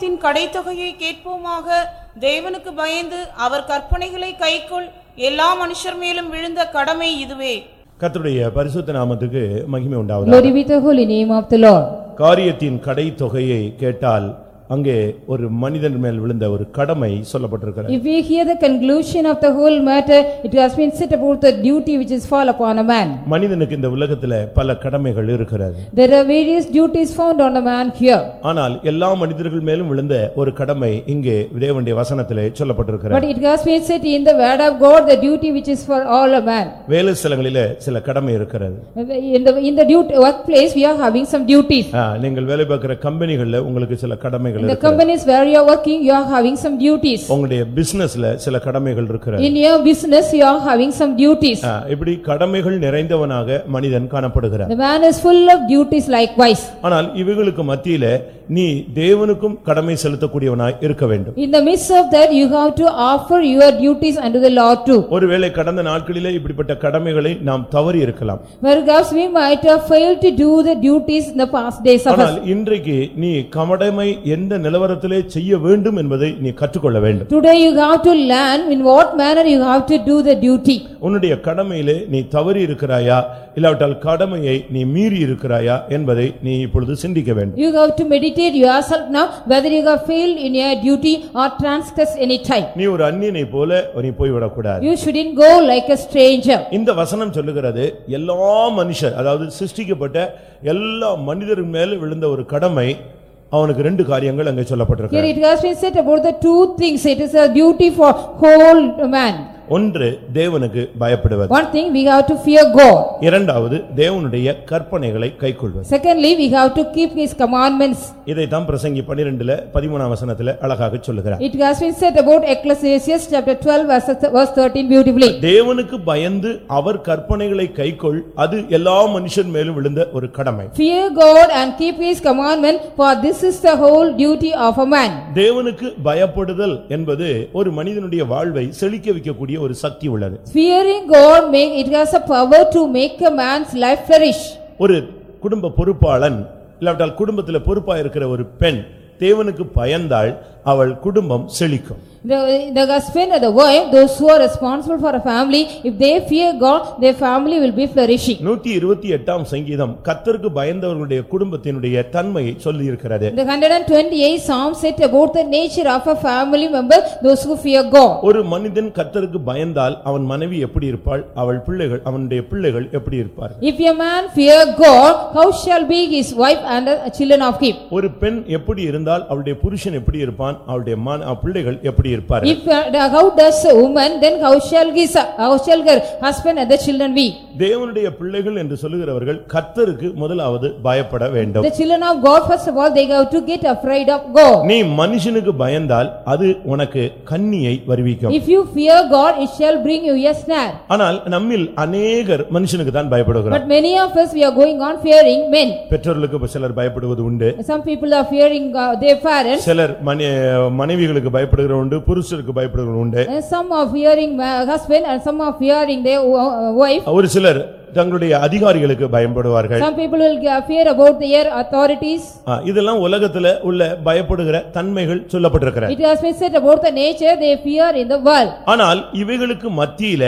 காரியத்தின் கடைத்தொகையை கேட்போமாக. தேவனுக்கு பயந்து அவர் கற்பனைகளை கைக்கொள் எல்லா மனுஷர் மேலும் விழுந்த கடமை இதுவே. கர்த்தருடைய பரிசுத்த நாமத்துக்கு மகிமை உண்டாவதா Glory be the holy name of the Lord. காரியத்தின் கடை தொகையை கேட்டால் அங்கே ஒரு மனிதன் மேல் விழுந்த ஒரு கடமை சொல்லப்பட்டிருக்கிறது If we hear the conclusion of the whole matter, it has been said about the duty which is fall upon a man. மனிதனுக்கு இந்த உலகத்துல பல கடமைகள் இருக்கிறது There are various duties found on a man here. ஆனால் எல்லா மனிதர்கள் மேலும் விழுந்த ஒரு கடமை இங்கே தேவனுடைய வசனத்திலே But சொல்லப்பட்டிருக்கிறது it has been said in the word of God, the duty which is for all a man. வேலை ஸ்தலங்களிலே சில கடமை இருக்கிறது In the, in the duty, workplace, we are having some duties. ஆ, நீங்கள் வேலை பார்க்கிற கம்பெனிகள்ல உங்களுக்கு சில கடமைகள் In the இருக்கிறது companies where you are working, you are having some duties. உங்களுடைய பிசினஸ்ல சில கடமைகள் இருக்கிறது In your business, you are having some duties. ஆ, இப்படி கடமைகள் நிறைந்தவனாக மனிதன் காணப்படுகிறார் The man is full of duties likewise. ஆனால் இவைகளுக்கு மத்தியில நீ தேவனுக்கும் கடமை செலுத்தக்கூடியவனாய் இருக்க வேண்டும் In the midst of that, you have to offer your duties unto the Lord too. ஒருவேளை கடந்த நாட்களிலே இப்படிப்பட்ட கடமைகளை நாம் தவறி இருக்கலாம் Perhaps we might have failed to do the duties in the past days of ஆனால் us. இன்றைக்கு நீ கடமை எந்த நிலவரத்திலே செய்ய வேண்டும் என்பதை நீ கற்றுக்கொள்ள வேண்டும் Today you have to learn in what manner you have to do the duty. உன்னுடைய கடமையிலே நீ தவறி இருக்கிறாயா இல்லாவிட்டால் கடமையை நீ மீறி இருக்கிறாயா என்பதை நீ இப்பொழுது சிந்திக்க வேண்டும் You have to meditate yourself now whether you have failed in your duty or transgressed any time. நீ ஒரு அந்நியனை போல நீ போய்விடக்கூடாது You shouldn't go like a stranger. இந்த வசனம் சொல்லுகிறது எல்லா மனுஷர் அதாவது சிருஷ்டிக்கப்பட்ட எல்லா மனிதர்கள் மேல விழுந்த ஒரு கடமை அவனுக்கு ரெண்டு காரியங்கள் அங்கே Here சொல்லப்பட்டிருக்கு it has been said about the two things. It is a duty for whole man. ஒன்று தேவனுக்கு பயப்படுவது One thing, we have to fear God. இரண்டாவது தேவனுடைய கற்பனைகளை கைக்கொள்வது Secondly, we have to keep his commandments. இதைத்தான் பிரசங்கி பனிரெண்டுல பதிமூணாம் வசனத்துல அழகாக சொல்லுகிறார் It has been said about Ecclesiastes chapter 12 verse verse 13 beautifully. தேவனுக்கு பயந்து அவர் கற்பனைகளை கைக்கொள் அது எல்லா மனுஷன் மேலும் விழுந்த ஒரு கடமை Fear God and keep his commandment, for this is the whole duty of a man. தேவனுக்கு பயப்படுதல் என்பது ஒரு மனிதனுடைய வாழ்வை செழிக்க வைக்கக்கூடிய ஒரு சக்தி உள்ளது Fearing God make, it has a power to make a man's life flourish. ஒரு குடும்ப பொறுப்பாளன் இல்லாவிட்டால் குடும்பத்தில் பொறுப்பா இருக்கிற ஒரு பெண் தேவனுக்கு பயந்தால் அவள் குடும்பம் செழிக்கும் The, the husband or the wife, those who are responsible for a family, if they fear God, their family will be flourishing. நூத்தி இருபத்தி எட்டாம் சங்கீதம் கத்தருக்கு பயந்தவர்களுடைய குடும்பத்தினுடைய தன்மையை சொல்லி இருக்கிறது The 128 Psalm said about the nature of a family member, those who fear God. ஒரு மனிதன் கத்தருக்கு பயந்தால் அவன் மனைவி எப்படி இருப்பாள் அவள் பிள்ளைகள் அவனுடைய பிள்ளைகள் எப்படி இருப்பார்கள் If a man fear God, how shall be his wife and the children of him? ஒரு பெண் எப்படி இருந்தால் அவளுடைய புருஷன் எப்படி இருப்பான் அவளுடைய மன அவ் பிள்ளைகள் எப்படி If, uh, the- how does a woman, then how shall his, how shall her husband and the children be? தேவனுடைய பிள்ளைகள் என்று சொல்லுகிறவர்கள் கத்தருக்கு முதலாவது பயப்பட வேண்டும் The children of God, first of all, they have to get afraid of God. நீ மனுஷனுக்கு பயந்தால் அது உனக்கு கண்ணியை வருவிக்கும் If you fear God, it shall bring you a snare. ஆனால் நம்மில் அநேகர் மனுஷனுக்கு தான் பயப்படுகிறோம் But many of us, we are going on fearing men. பெற்றோர்களுக்கு சிலர் பயப்படுவது உண்டு Some people are fearing uh, their parents, சிலர் மனை- மனைவிகளுக்கு பயப்படுகிற உண்டு புருஷருக்கு பயப்படுகிற உண்டு some are fearing uh, husband, and some are fearing their uh, wife. ஒரு சிலர் தங்களுடைய அதிகாரிகளுக்கு பயப்படுவார்கள் Some people will uh, fear about their authorities. இதெல்லாம் உலகத்துல உள்ள பயப்படுகிற தன்மைகள் சொல்லப்பட்டிருக்கிற It has been said about the nature they fear in the world. ஆனால் இவைகளுக்கு மத்தியில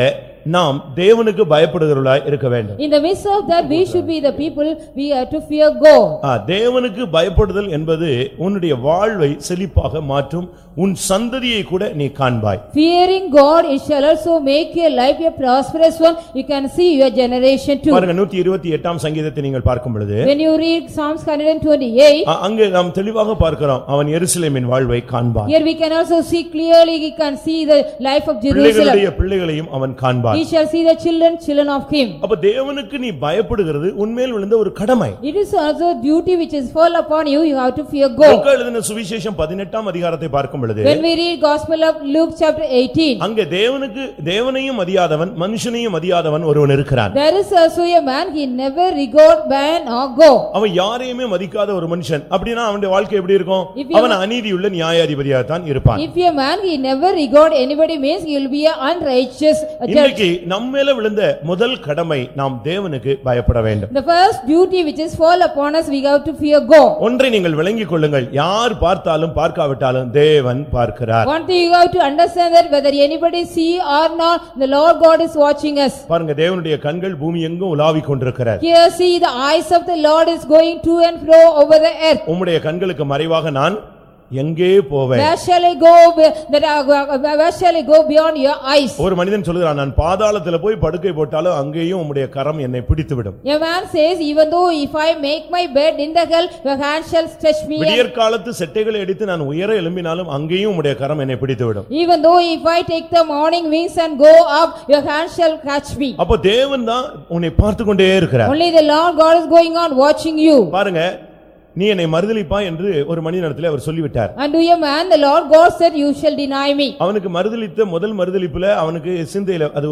நாம் தேவனுக்கு பயப்படுகிறவர்களாய் இருக்க வேண்டும் In the midst of that, we should be the people, we are to fear God. ஆ, தேவனுக்கு பயப்படுதல் என்பது உன்னுடைய வாழ்வை செழிப்பாக மாற்றும் உன் சந்ததியை கூட நீ காண்பாய் Fearing God, it shall also make your life a prosperous one. You can see your generation too. பாருங்க நூத்தி இருபத்தி எட்டாம் சங்கீதத்தை நீங்கள் பார்க்கும் பொழுது When you read Psalms 128, அ- அங்கே நாம் தெளிவாக பார்க்கிறோம் அவன் எருசலேமின் வாழ்வை காண்பான் here we can also see clearly, he can see the life of Jerusalem. பிள்ளைகளுடைய பிள்ளைகளையும் அவன் காண்பான் He shall see the children, children of him. அப்ப தேவனுக்கு நீ பயப்படுகிறது உன்மேல் விழுந்த ஒரு கடமை It is also duty which is fall upon you, you have to fear God. லூக்கா எழுதின சுவிசேஷம் பதினெட்டாம் அதிகாரத்தை பார்க்கும் பொழுது When we read Gospel of Luke chapter 18, அங்கே தேவனுக்கு தேவனையும் மதியாதவன் மனுஷனையும் மதியாதவன் ஒருவன் இருக்கிறான் there is also a man, he never regard man or go. அவன் யாரையுமே மதிக்காத ஒரு மனுஷன் அப்படின்னா அவனுடைய வாழ்க்கை எப்படி இருக்கும் அவன் அநீதியுள்ள நியாயாதிபதியாகத்தான் இருப்பான் If a man, he never regard anybody means he will be a unrighteous judge. இன்றைக்கு இன்றைக்கு நம்மேல விழுந்த முதல் கடமை நாம் தேவனுக்கு பயப்பட வேண்டும் The first duty which is fall upon us, we have to fear God. ஒன்றை நீங்கள் விளங்கிக் கொள்ளுங்கள் யார் பார்த்தாலும் பார்க்காவிட்டாலும் தேவன் பார்க்கிறார் One thing you have to understand that whether anybody see or not, the Lord God is watching us. பாருங்க தேவனுடைய கண்கள் பூமி எங்கும் உலாவிக் கொண்டிருக்கிறார் Here see the eyes of the Lord is going to and fro over the earth. உம்முடைய கண்களுக்கு மறைவாக நான் எங்கே போவேன் Where shall I go, that where shall I go beyond your eyes? ஒரு மனிதன் சொல்லுகிறான் நான் பாதாளத்துல போய் படுக்கை போட்டாலும் அங்கேயும் உம்முடைய கரம் என்னை பிடித்து விடும் A man says, even though if I make my bed in the hell, your hand shall stretch me. விடியற் காலத்து செட்டைகளை அடித்து நான் உயர எழும்பினாலும் அங்கேயும் உம்முடைய கரம் என்னை பிடித்து விடும் Even though if I take the morning wings and go up, your hand shall catch me. அப்போ தேவன் தான் உன்னை பார்த்து கொண்டே இருக்கிறார் Only the Lord God is going on watching you. பாருங்க நீ என்னை மறுதலிப்பா என்று ஒரு மனிதனிடத்தில் அவர் சொல்லிவிட்டார் And to a man, the Lord God said, you shall deny me. அவனுக்கு மறுதலித்த முதல் மறுதலிப்புல அவனுக்கு சிந்தையில அது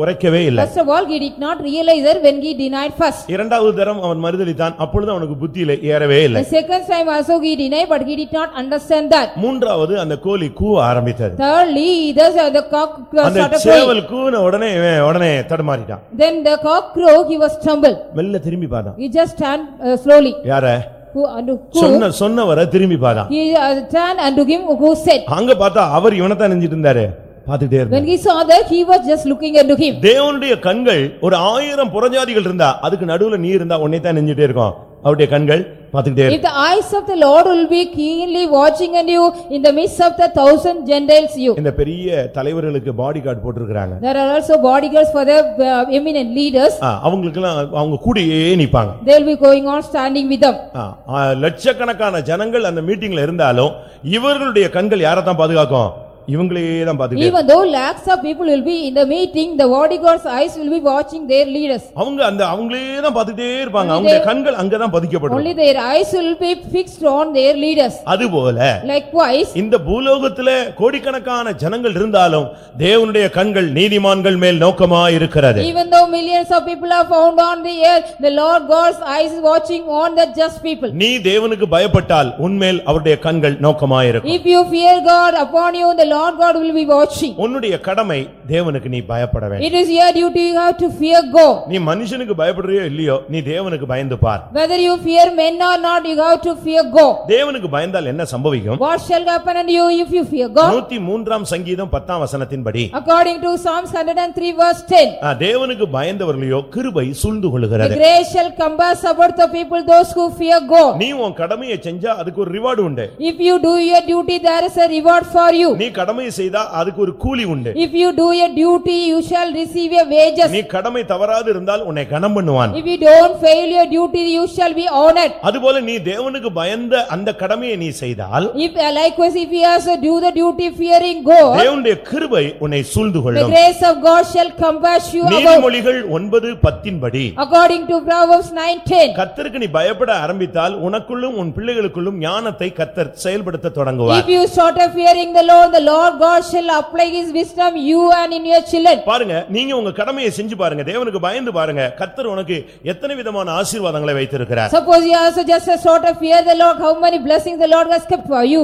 உரைக்கவே இல்லை First of all, he did not realize that when he denied first. இரண்டாவது தரம் அவன் மறுதலித்தான் அப்பொழுது அவனுக்கு புத்தியில ஏறவே The இல்லை second time also he denied, but he did not understand that. மூன்றாவது அந்த கோழி கூவ ஆரம்பித்தது Thirdly, thus uh, the cock uh, அந்த. சேவல் கூன உடனே உடனே தடுமாறிட்டான் Then the cock crow, he was stumbled. மெல்ல திரும்பி பார்த்தான் He just stand uh, slowly. யார Who, and who, சொன்ன சொன்னவரை திரும்பி பார்த்தான் he uh, turned unto him who said. அங்க பார்த்தா அவர் இவனைத்தான் நெஞ்சிட்டு இருந்தாரு பாத்துட்டே When இருந்தார் he saw that, he was just looking unto him. தேவனுடைய கண்கள் ஒரு ஆயிரம் புறஜாதிகள் இருந்தா அதுக்கு நடுவுல நீ இருந்தா உன்னை தான் நெஞ்சிட்டே இருக்கும் அவருடைய கண்கள் பாத்துக்கிட்டே If the eyes of the Lord will be keenly watching on you in the midst of the thousand Gentiles you. இந்த பெரிய தலைவர்களுக்கு பாடி கார்டு போட்டிருக்கிறாங்க There are also bodyguards for the uh, eminent leaders. அவங்களுக்கெல்லாம் அவங்க கூடயே நிப்பாங்க They will be going on standing with them. ஆ, ஆ, லட்சக்கணக்கான ஜனங்கள் அந்த மீட்டிங்ல இருந்தாலும் இவர்களுடைய கண்கள் யாரை தான் பாதுகாக்கும் இவங்களே தான் பாத்துக்கிட்டே Even though lakhs of people will be in the meeting, the bodyguards' eyes will be watching their leaders. அவங்க அந்த அவங்களே தான் பாத்துக்கிட்டே இருப்பாங்க அவங்களுடைய கண்கள் அங்கதான் பதிக்கப்படும் Only their eyes will be fixed on their leaders. அதுபோல Likewise, இந்த பூலோகத்துல கோடிக்கணக்கான ஜனங்கள் இருந்தாலும் தேவனுடைய கண்கள் நீதிமான்கள் மேல் நோக்கமா இருக்கிறது even though millions of people are found on the earth, the Lord God's eyes is watching on the just people. நீ தேவனுக்கு பயப்பட்டால் உன்மேல் அவருடைய கண்கள் நோக்கமா இருக்கும் If you fear God upon you, the Lord God will be watching. உன்னுடைய கடமை தேவனுக்கு நீ பயப்பட வேண்டும் It is your duty, you have to fear God. நீ மனுஷனுக்கு பயப்படுறியோ இல்லையோ நீ தேவனுக்கு பயந்து பார் Whether you fear men or not, you have to fear God. தேவனுக்கு பயந்தால் என்ன சம்பவிக்கும் What shall happen unto you if you fear God? நூத்தி மூன்றாம் சங்கீதம் பத்தாம் வசனத்தின்படி According to Psalms 103 verse 10, ஆ, தேவனுக்கு பயந்தவர்களையோ கிருபை சூழ்ந்து the கொள்ளுகிறது grace shall compass about the people, those who fear God. நீ உன் கடமையை செஞ்சா அதுக்கு ஒரு ரிவார்டு உண்டு If you do your duty, there is a reward for you. நீ கடமையை செய்தா அதுக்கு ஒரு கூலி உண்டு If you do your duty, you shall receive your wages. நீ கடமை தவறாது இருந்தால் உன்னை கனம் பண்ணுவான் If you don't fail your duty, you shall be honored. அதுபோல நீ தேவனுக்கு பயந்த அந்த கடமையை நீ செய்தால் If uh, likewise, if you also do the duty fearing God, தேவனுடைய கிருபை உன்னை சூழ்ந்து the கொள்ளும் grace of God shall compass you about. நீதிமொழிகள் ஒன்பது பத்தின்படி According to Proverbs 9:10. கத்தருக்கு நீ பயப்பட ஆரம்பித்தால் உனக்குள்ளும் உன் பிள்ளைகளுக்குள்ளும் ஞானத்தை கத்தர் செயல்படுத்த தொடங்குவார் If you start of fearing the Lord, the Lord God shall apply his wisdom you and in your children. பாருங்க நீங்க உங்க கடமையை செஞ்சு பாருங்க தேவனுக்கு பயந்து பாருங்க கத்தர் உனக்கு எத்தனை விதமான ஆசீர்வாதங்களை வைத்திருக்கிறார் Suppose you also just a sort of fear the Lord, how many blessings the Lord has kept for you.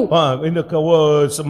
இந்த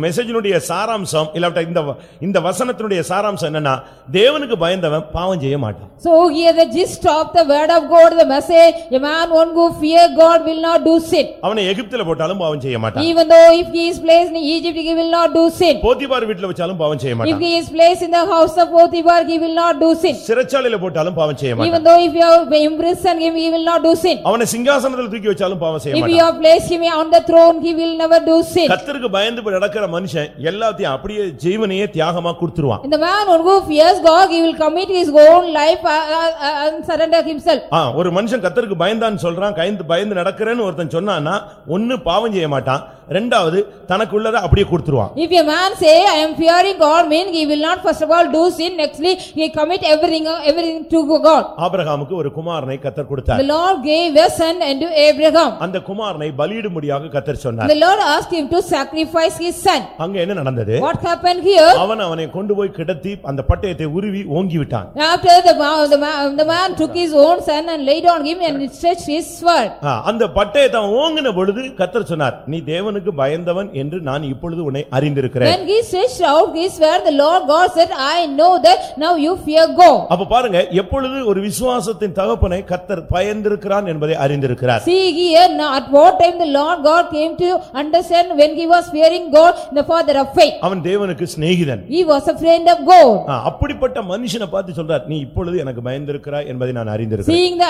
மெசேஜினுடைய சாராம்சம் இல்லாவிட்டா இந்த இந்த வசனத்தினுடைய சாராம்சம் என்னன்னா தேவனுக்கு பயந்தவன் பாவம் செய்ய மாட்டான் So here the gist of the word of God, the message, a man one who fear God will not do sin. அவனை எகிப்துல போட்டாலும் பாவம் செய்ய மாட்டான் Even though if he is placed in Egypt, he will not do sin. Potiphar வீட்டுல வச்சாலும் பாவம் செய்ய If மாட்டான் he is placed in the house of Potiphar, he will not do sin. சிறைச்சாலையில போட்டாலும் பாவம் செய்ய Even மாட்டான் though if you have imprisoned him, he will not do sin. அவனை சிங்காசனத்துல தூக்கி வச்சாலும் பாவம் செய்ய If you மாட்டான் have placed him on the throne, he will never do sin. கத்தருக்கு பயந்து நடக்கிற மனுஷன் எல்லாத்தையும் அப்படியே ஜீவனையே தியாகமா கொடுத்துருவான் the man who fears God, he will commit his own life uh, uh, uh, and surrender himself. ஒரு மனுஷன் கத்தருக்கு பயந்தான்னு சொல்றான் கைந்து பயந்து நடக்கிறேன்னு ஒருத்தன் சொன்னான்னா ஒன்னு பாவம் செய்ய மாட்டான் ரெண்டாவது தனக்குள்ளதை அப்படியே கொடுத்துருவான் If a man say, I am fearing God, mean he will not first of all do sin, nextly he commit everything, everything to God. ஆபிரகாமுக்கு ஒரு குமாரனை கத்தர் கொடுத்தார் The Lord gave a son unto Abraham. அந்த குமாரனை பலியிடும்படியாக கத்தர் சொன்னார் The Lord asked him to sacrifice his son. அங்க என்ன நடந்தது What happened here? அவன் அவனை கொண்டு போய் கிடத்தி அந்த பட்டயத்தை உருவி ஓங்கி விட்டான் After the ma- the ma- the man took his own son and laid on him and stretched his sword. ஆ, அந்த பட்டயத்தை ஓங்கின பொழுது கத்தர் சொன்னார் நீ தேவனுக்கு தேவனுக்கு பயந்தவன் என்று நான் இப்பொழுது உன்னை அறிந்திருக்கிறேன் When he said shout, he swear the Lord God said, I know that now you fear God. அப்ப பாருங்க எப்பொழுது ஒரு விசுவாசத்தின் தகப்பனை கத்தர் பயந்திருக்கிறான் என்பதை அறிந்திருக்கிறார் See here, now at what time the Lord God came to understand when he was fearing God, the father of faith. அவன் தேவனுக்கு சிநேகிதன் He was a friend of God. ஆ, அப்படிப்பட்ட மனுஷனை பார்த்து சொல்றார் நீ இப்பொழுது எனக்கு பயந்திருக்கிறாய் என்பதை நான் அறிந்திருக்கிறேன் Seeing the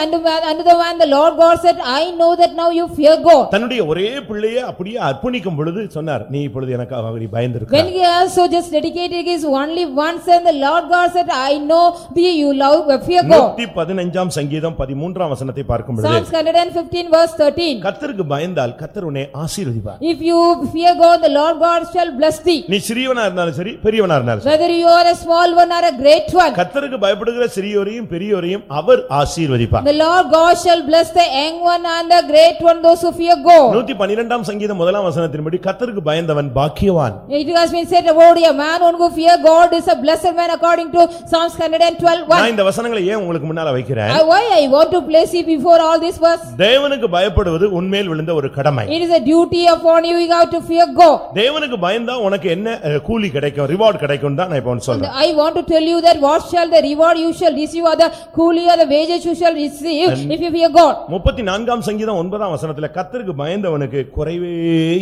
under the man, the Lord God said, I know that now you fear God. தன்னுடைய ஒரே பிள்ளையை அப்படியே அர்ப்பணிக்கும் பொழுது சொன்னார் நீ இப்பொழுது எனக்காக நீ பயந்திருக்கிறாய் When he also just dedicated his only one son, the Lord God said, I know thee, you love, fear God. நூத்தி பதினஞ்சாம் சங்கீதம் பதிமூன்றாம் வசனத்தை பார்க்கும் பொழுது Psalms 115 verse 13. கத்தருக்கு பயந்தால் கத்தர் உன்னை ஆசீர்வதிப்பார் If you fear God, the Lord God shall bless thee. நீ சிறியவனா இருந்தாலும் சரி பெரியவனா இருந்தாலும் சரி Whether you are a small one or a great one, கத்தருக்கு பயப்படுகிற சிறியோரையும் பெரியோரையும் அவர் ஆசீர்வதிப்பார் the Lord God shall bless the young one and the great one, those who fear God. நூத்தி பன்னிரெண்டாம் சங்கீதம் முதலாம் வசனத்தின்படி கத்தருக்கு பயந்தவன் பாக்கியவான் It has been said about a man who fear God is a blessed man according to Psalms 112 நான் 1. இந்த வசனங்களை ஏன் உங்களுக்கு முன்னால வைக்கிறேன் I- Why I want to place it before all this verse? தேவனுக்கு பயப்படுவது உன்மேல் விழுந்த ஒரு கடமை It is a duty upon you, you have to fear God. தேவனுக்கு பயந்தா உனக்கு என்ன அஹ், கூலி கிடைக்கும் ரிவார்ட் கிடைக்கும் தான் நான் இப்ப And சொல்றேன் I want to tell you that what shall the reward you shall receive or the coolie or the wages you shall receive if you fear God. முப்பத்தி நான்காம் சங்கீதம் ஒன்பதாம் வசனத்துல கத்தருக்கு பயந்தவனுக்கு குறைவே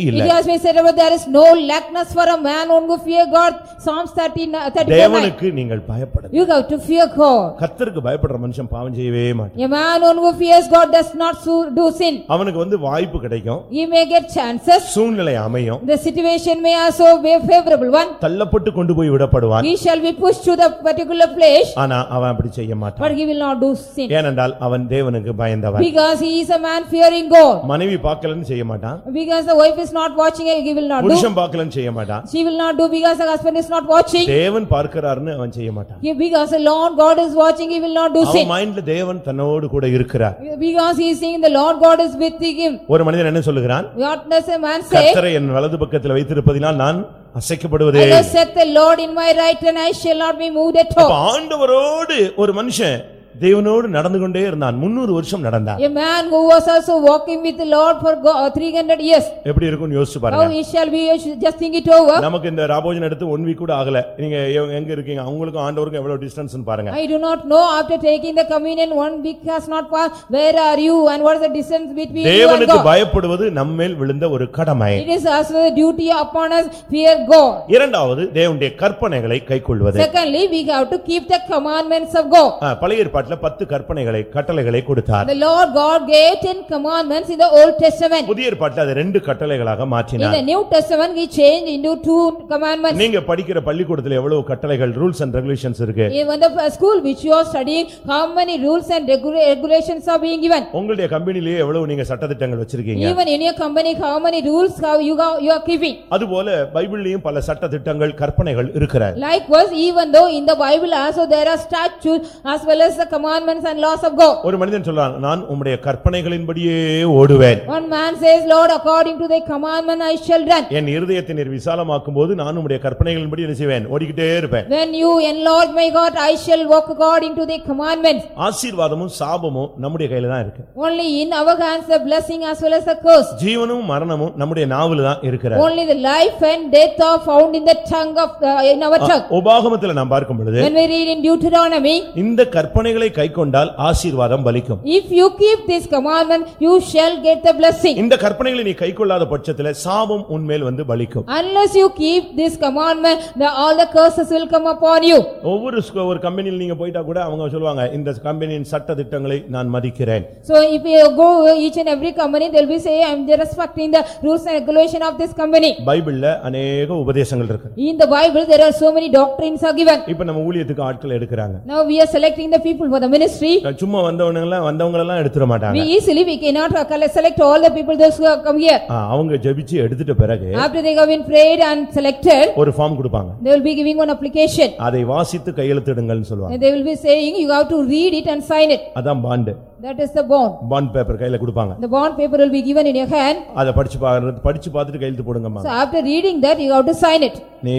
இல்லை has been said about there is no lackness for a man who fear God. Psalms 13, 34 9. தேவனுக்கு நீங்கள் பயப்பட You have to fear God. கத்தருக்கு பயப்படுற மனுஷன் பாவம் செய்யவே மாட்டான் A man who fears God does not so- do sin. அவனுக்கு வந்து வாய்ப்பு கிடைக்கும் He may get chances. சூழ்நிலை அமையும் The situation may also be a favorable one. தள்ளப்பட்டு கொண்டு போய் விடப்படுவான் He shall be pushed to the particular place, ஆனா அவன் அப்படி செய்ய மாட்டான் but he will not do sin. ஏனென்றால் அவன் தேவனுக்கு பயந்தவன் Because he is a man fearing God. மனைவி பார்க்கலன்னு செய்ய மாட்டான் Because the wife is not watching, he will not do. புருஷன் பார்க்கலன்னு செய்ய மாட்டான் She will not do because the husband is not watching. தேவன் பார்க்கிறாருன்னு அவன் செய்ய மாட்டான் He- Because the Lord God is watching, he will not do அவன் sin. மைண்ட்ல தேவன் தன்னோடு கூட இருக்கிறார் Because he is saying the Lord God is with him. ஒரு மனிதன் என்ன சொல்லுகிறான் What does a man say? கர்த்தரை என் வலது பக்கத்தில் வைத்திருப்பதினால் நான் அசைக்கப்படுவதே I have set the Lord in my right and I shall not be moved at அப்ப all. ஆண்டவரோடு ஒரு மனுஷன் தேவனோடு நடந்து கொண்டே இருந்தான் முன்னூறு வருஷம் நடந்தான் A man who was also walking with the Lord for go- uh, 300 years. எப்படி இருக்கும்னு யோசிச்சு How பாருங்க it shall be, just think it over. நமக்கு இந்த ராபோஜன் எடுத்து ஒன் வீக் கூட ஆகல நீங்க எங்க இருக்கீங்க அவங்களுக்கும் ஆண்டவருக்கும் எவ்வளவு டிஸ்டன்ஸ் பாருங்க I do not know after taking the communion, one week has not passed, where are you and what is the distance between you and தேவனுக்கு God? பயப்படுவது நம்மேல் விழுந்த ஒரு கடமை It is also the duty upon us, fear God. இரண்டாவது தேவனுடைய கற்பனைகளை கைக்கொள்வது Secondly, we have to keep the commandments of God. பழைய ஏற்பாட்டுல பத்து கற்பனைகளை கட்டளைகளை கொடுத்தார் The Lord God gave ten commandments in the Old Testament. புதிய ஏற்பாட்டுல அது ரெண்டு கட்டளைகளாக In மாற்றினார் the New Testament, he changed into two commandments. நீங்க படிக்கிற பள்ளிக்கூடத்துல எவ்வளவு கட்டளைகள் ரூல்ஸ் அண்ட் ரெகுலேஷன்ஸ் இருக்கு Even the uh, school which you are studying, how many rules and regula- regulations are being given? உங்களுடைய கம்பெனிலேயே எவ்வளவு நீங்க சட்டதிட்டங்கள் வச்சிருக்கீங்க Even in your company, how many rules how you are you are keeping? அதுபோல பைபிள்லயும் பல சட்டதிட்டங்கள் கற்பனைகள் இருக்கிறார் Likewise, even though in the Bible also there are statutes as well as the commandments and laws of God. ஒரு மனிதன் சொல்றான் நான் உம்முடைய கற்பனைகளின்படியே ஓடுவேன் One man says, Lord, according to thy commandment I shall run. என் இருதயத்தை நீர் விசாலமாக்கும் போது நான் உம்முடைய கற்பனைகளின்படி என்ன செய்வேன் ஓடிக்கிட்டே இருப்பேன் When you enlarge my God, I shall walk according to thy commandments. ஆசீர்வாதமும் சாபமும் நம்முடைய கையில தான் இருக்கு Only in our hands the blessing as well as the curse. ஜீவனும் மரணமும் நம்முடைய நாவல தான் இருக்கிறார் Only the life and death are found in the tongue of, the- in our tongue. உபாகமத்துல நாம் பார்க்கும் பொழுது When we read in Deuteronomy, இந்த கற்பனைகளை கைக்கொண்டால் ஆசீர்வாதம் பலிக்கும் if you keep this commandment, you shall get the blessing. இந்த கற்பனைகளை நீ கைக்கொள்ளாத பட்சத்துல சாபம் உன்மேல் வந்து பலிக்கும் Unless you keep this commandment, the all the curses will come upon you. ஒவ்வொரு ஸ்கூ- ஒரு கம்பெனியில் நீங்க போயிட்டா கூட அவங்க சொல்லுவாங்க இந்த கம்பெனியின் சட்ட திட்டங்களை நான் மதிக்கிறேன் So if you go each and every company, they'll be saying, I'm respecting the rules and regulation of this company. பைபிள்ல அநேக உபதேசங்கள் இருக்கு In the Bible, there are so many doctrines are given. இப்ப நம்ம ஊழியத்துக்கு ஆட்கள் எடுக்கிறாங்க Now we are selecting the people for the ministry. சும்மா வந்தவங்க எல்லாம் வந்தவங்க எல்லாம் எடுத்துட We மாட்டாங்க easily, we cannot uh, select all the people those who have come here. அவங்க ஜெபிச்சு எடுத்துட்ட பிறகு After they have been prayed and selected, ஒரு ஃபார்ம் கொடுப்பாங்க they will be giving one application. அதை வாசித்து கையெழுத்திடுங்கள்னு சொல்லுவாங்க And they will be saying, you have to read it and sign it. அதான் bond That is the bond. Bond paper கையில கொடுப்பாங்க The bond paper will be given in your hand. அதை படிச்சு பாக்குறது படிச்சு பார்த்துட்டு கையெழுத்து போடுங்கம்மா So after reading that, you have to sign it. நீ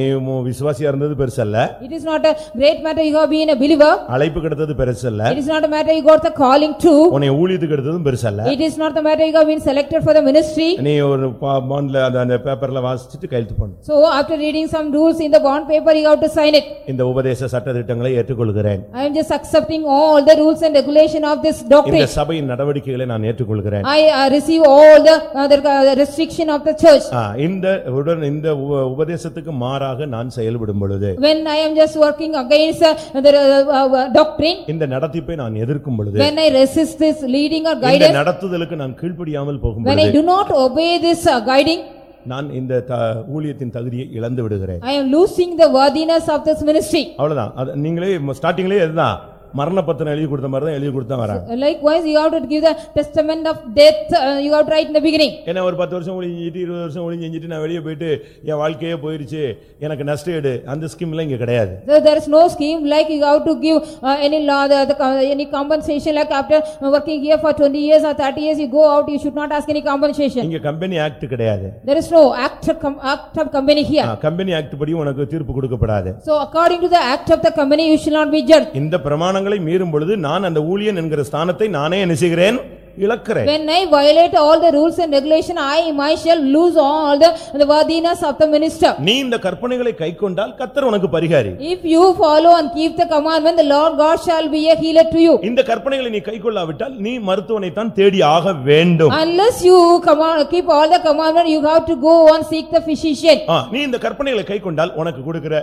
விசுவாசியா இருந்தது பெருசல்ல It is not a great matter you have been a believer. அழைப்பு கிடைத்தது பெருசல்ல It is not a matter you got the calling to. உன்னை ஊழியத்துக்கு எடுத்ததும் பெருசல்ல It is not the matter you have been selected for the ministry. நீ ஒரு பாண்ட்ல அந்த பேப்பர்ல வாசிச்சுட்டு கையெழுத்து பண்ணு So after reading some rules in the bond paper, you have to sign it. இந்த உபதேச சட்ட திட்டங்களை ஏற்றுக்கொள்கிறேன் I am just accepting all the rules and regulation of this இந்த. சபையின் நடவடிக்கைகளை நான் ஏற்றுக்கொள்கிறேன் I uh, receive all the other uh, restriction of the church. ஆ, இந்த உடன் இந்த உப- உபதேசத்துக்கு மாறாக நான் செயல்படும் பொழுது When I am just working against uh, the uh, uh, doctrine, இந்த நடத்திப்பை நான் எதிர்க்கும் பொழுது when I resist this leading or இந்த guidance, நடத்துதலுக்கு நான் கீழ்ப்படியாமல் போகும் when I பொழுது do not obey this uh, guiding, நான் இந்த த- ஊழியத்தின் தகுதியை இழந்து விடுகிறேன் I am losing the worthiness of this ministry. அவ்வளவுதான் அது நீங்களே ஸ்டார்டிங்லயே இதுதான் மரண பத்திரம் எழுதி கொடுத்த மாதிரி தான் எழுதி கொடுத்தா வராங்க Likewise, you have to give the testament of death, uh, you have to write in the beginning. ஏன்னா ஒரு பத்து வருஷம் ஒளி செஞ்சுட்டு இருபது வருஷம் ஒளி செஞ்சுட்டு நான் வெளியே போயிட்டு என் வாழ்க்கையே போயிருச்சு எனக்கு நஷ்ட ஈடு அந்த ஸ்கீம்லாம் இங்க கிடையாது So There is no scheme like you have to give uh, any law, the, the, co- any compensation like after working here for twenty years or thirty years, you go out, you should not ask any compensation. இங்க company act கிடையாது There is no act of, com- act of company here. Company act படி உனக்கு தீர்ப்பு கொடுக்கப்படாது So according to the act of the company, you shall not be judged. இந்த ஸ்தானங்களை மீறும் பொழுது நான் அந்த ஊழியன் என்கிற ஸ்தானத்தை நானே என்ன செய்கிறேன்? இழக்கிறேன் When I violate all the rules and regulation, I myself lose all the, the worthiness of the minister. நீ இந்த கற்பனைகளை கைக்கொண்டால் கத்தர் உனக்கு பரிகாரி If you follow and keep the commandment, the Lord God shall be a healer to you. இந்த கற்பனைகளை நீ கைக்கொள்ளாவிட்டால் நீ மருத்துவனை தான் தேடி ஆக வேண்டும் Unless you command, keep all the commandment, you have to go and seek the physician. ஆ, நீ இந்த கற்பனைகளை கைக்கொண்டால் உனக்கு கொடுக்கிற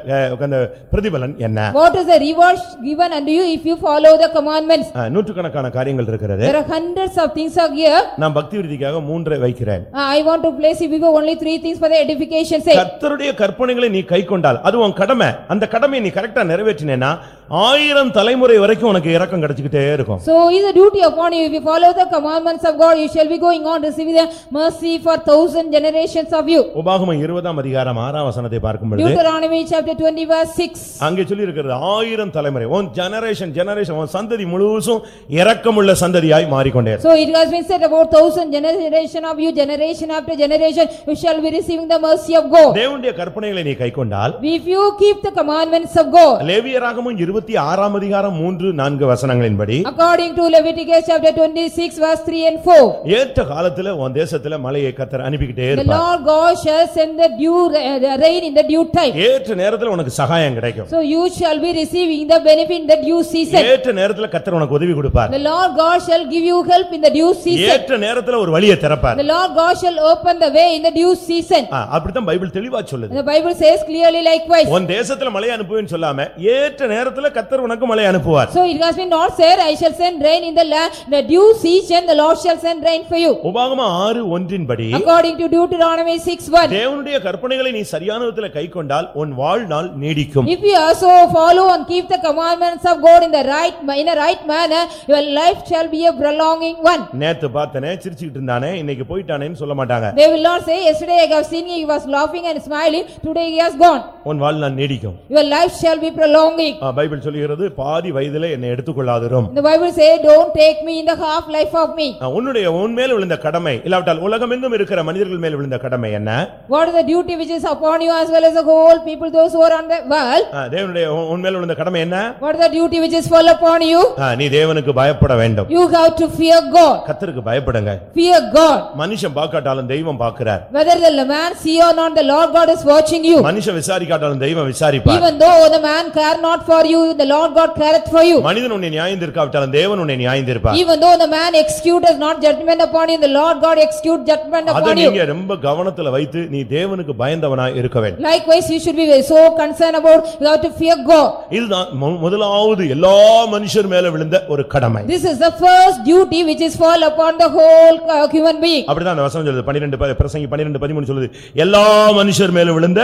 அந்த பிரதிபலன் என்ன What is the reward given unto you if you follow the commandments? ஆ, நூற்றுக்கணக்கான காரியங்கள் இருக்கிறது There are hundreds of things are here. நான் பக்தி விருதிக்காக மூன்றை வைக்கிறேன் I want to place it before only three things for the edification sake. கர்த்தருடைய கற்பனைகளை நீ கைக்கொண்டால் அது உன் கடமை அந்த கடமையை நீ கரெக்டா நிறைவேற்றினேன்னா ஆயிரம் தலைமுறை வரைக்கும் உனக்கு இரக்கம் கிடைச்சுக்கிட்டே இருக்கும் So is a duty upon you, if you follow the commandments of God, you shall be going on receiving the mercy for thousand generations of you. உபாகமம் இருபதாம் அதிகாரம் ஆறாம் வசனத்தை பார்க்கும் பொழுது Deuteronomy chapter twenty verse six. அங்கே சொல்லி இருக்கிறது ஆயிரம் தலைமுறை உன் ஜெனரேஷன் ஜெனரேஷன் உன் சந்ததி முழுசும் இரக்கமுள்ள சந்ததியாய் மாறிக்கொண்டே இருக்கும். So it has been said about thousand generation of you, generation after generation, you shall be receiving the mercy of God. தேவனுடைய கற்பனைகளை நீ கைக்கொண்டால் If you keep the commandments of God, லேவியராகமும் இருபத்தி ஆறாம் அதிகாரம் மூன்று நான்கு வசனங்களின்படி according to Leviticus chapter twenty-six verse three and four, ஏற்ற காலத்துல உன் தேசத்துல மலையை கத்தர் அனுப்பிக்கிட்டே the இருப்பார் Lord God shall send the dew, uh, rain in the due time. ஏற்ற நேரத்துல உனக்கு சகாயம் கிடைக்கும் So you shall be receiving the benefit in the due season. ஏற்ற நேரத்துல கத்தர் உனக்கு உதவி கொடுப்பார் The Lord God shall give you help in the due season. ஏற்ற நேரத்துல ஒரு வழியை திறப்பார் The Lord God shall open the way in the due season. ஆ, அப்படித்தான் பைபிள் தெளிவா சொல்லுது The Bible says clearly likewise. உன் தேசத்துல மழை அனுப்புவேன்னு சொல்லாம ஏற்ற நேரத்துல கத்தர் உனக்கு மழை அனுப்புவார் So it has been not said, I shall send rain in the land, the due season, the Lord shall send rain for you. உபாகமம் ஆறு ஒன்றின்படி According to Deuteronomy six one. தேவனுடைய கற்பனைகளை நீ சரியான விதத்துல கைக்கொண்டால் உன் வாழ்நாள் நீடிக்கும் If you also follow and keep the commandments of God in the right, in a right manner, your life shall be a prolonging one. நேத்து பார்த்தனே சிரிச்சுக்கிட்டு இருந்தானே இன்னைக்கு போயிட்டானேன்னு சொல்ல மாட்டாங்க They will not say, yesterday I have seen him, he was laughing and smiling, today he has gone. உன் வாழ்நாள் நீடிக்கும் Your life shall be prolonging. ஆ, பைபிள் சொல்லுகிறது பாதி வயதிலே என்னை எடுத்துக்கொள்ளாதிரும் The Bible say, don't take me in the half life of me. ஆ, உன்னுடைய உன் மேல் விழுந்த கடமை இல்லாவிட்டால் உலகமெங்கும் இருக்கிற மனிதர்கள் மேல் விழுந்த கடமை என்ன What is the duty which is upon you as well as the whole people, those who are on the world? ஆ, தேவனுடைய உன் உன் மேல் விழுந்த கடமை என்ன What is the duty which is fall upon you? ஆ, நீ தேவனுக்கு பயப்பட வேண்டும் You have to fear God. கத்தருக்கு பயப்படுங்க Fear God. மனுஷன் பார்க்காட்டாலும் தெய்வம் பார்க்கிறார் Whether the man see or not, the Lord God is watching you. மனுஷன் விசாரிக்காட்டாலும் தெய்வம் விசாரிப்பார் Even though the man care not for you, the Lord God careth for you. மனிதன் உன்னை நியாயந்திருக்காவிட்டாலும் தேவன் உன்னை நியாயந்திருப்பார் Even though the man executes not judgment upon you, the Lord God execute judgment அதை upon you. நீங்க ரொம்ப கவனத்துல வைத்து நீ தேவனுக்கு பயந்தவனா இருக்க வேண்டும் Likewise, you should be so concerned about, you have to fear God. இதுதான் முதலாவது எல்லா மனுஷர் மேல விழுந்த ஒரு கடமை This is the first duty which is fall upon the whole uh, human being. அப்படிதான் அந்த வசனம் சொல்லுது பன்னிரெண்டு பிரசங்கி பன்னிரெண்டு பதிமூணு சொல்லுது எல்லா மனுஷர் மேல விழுந்த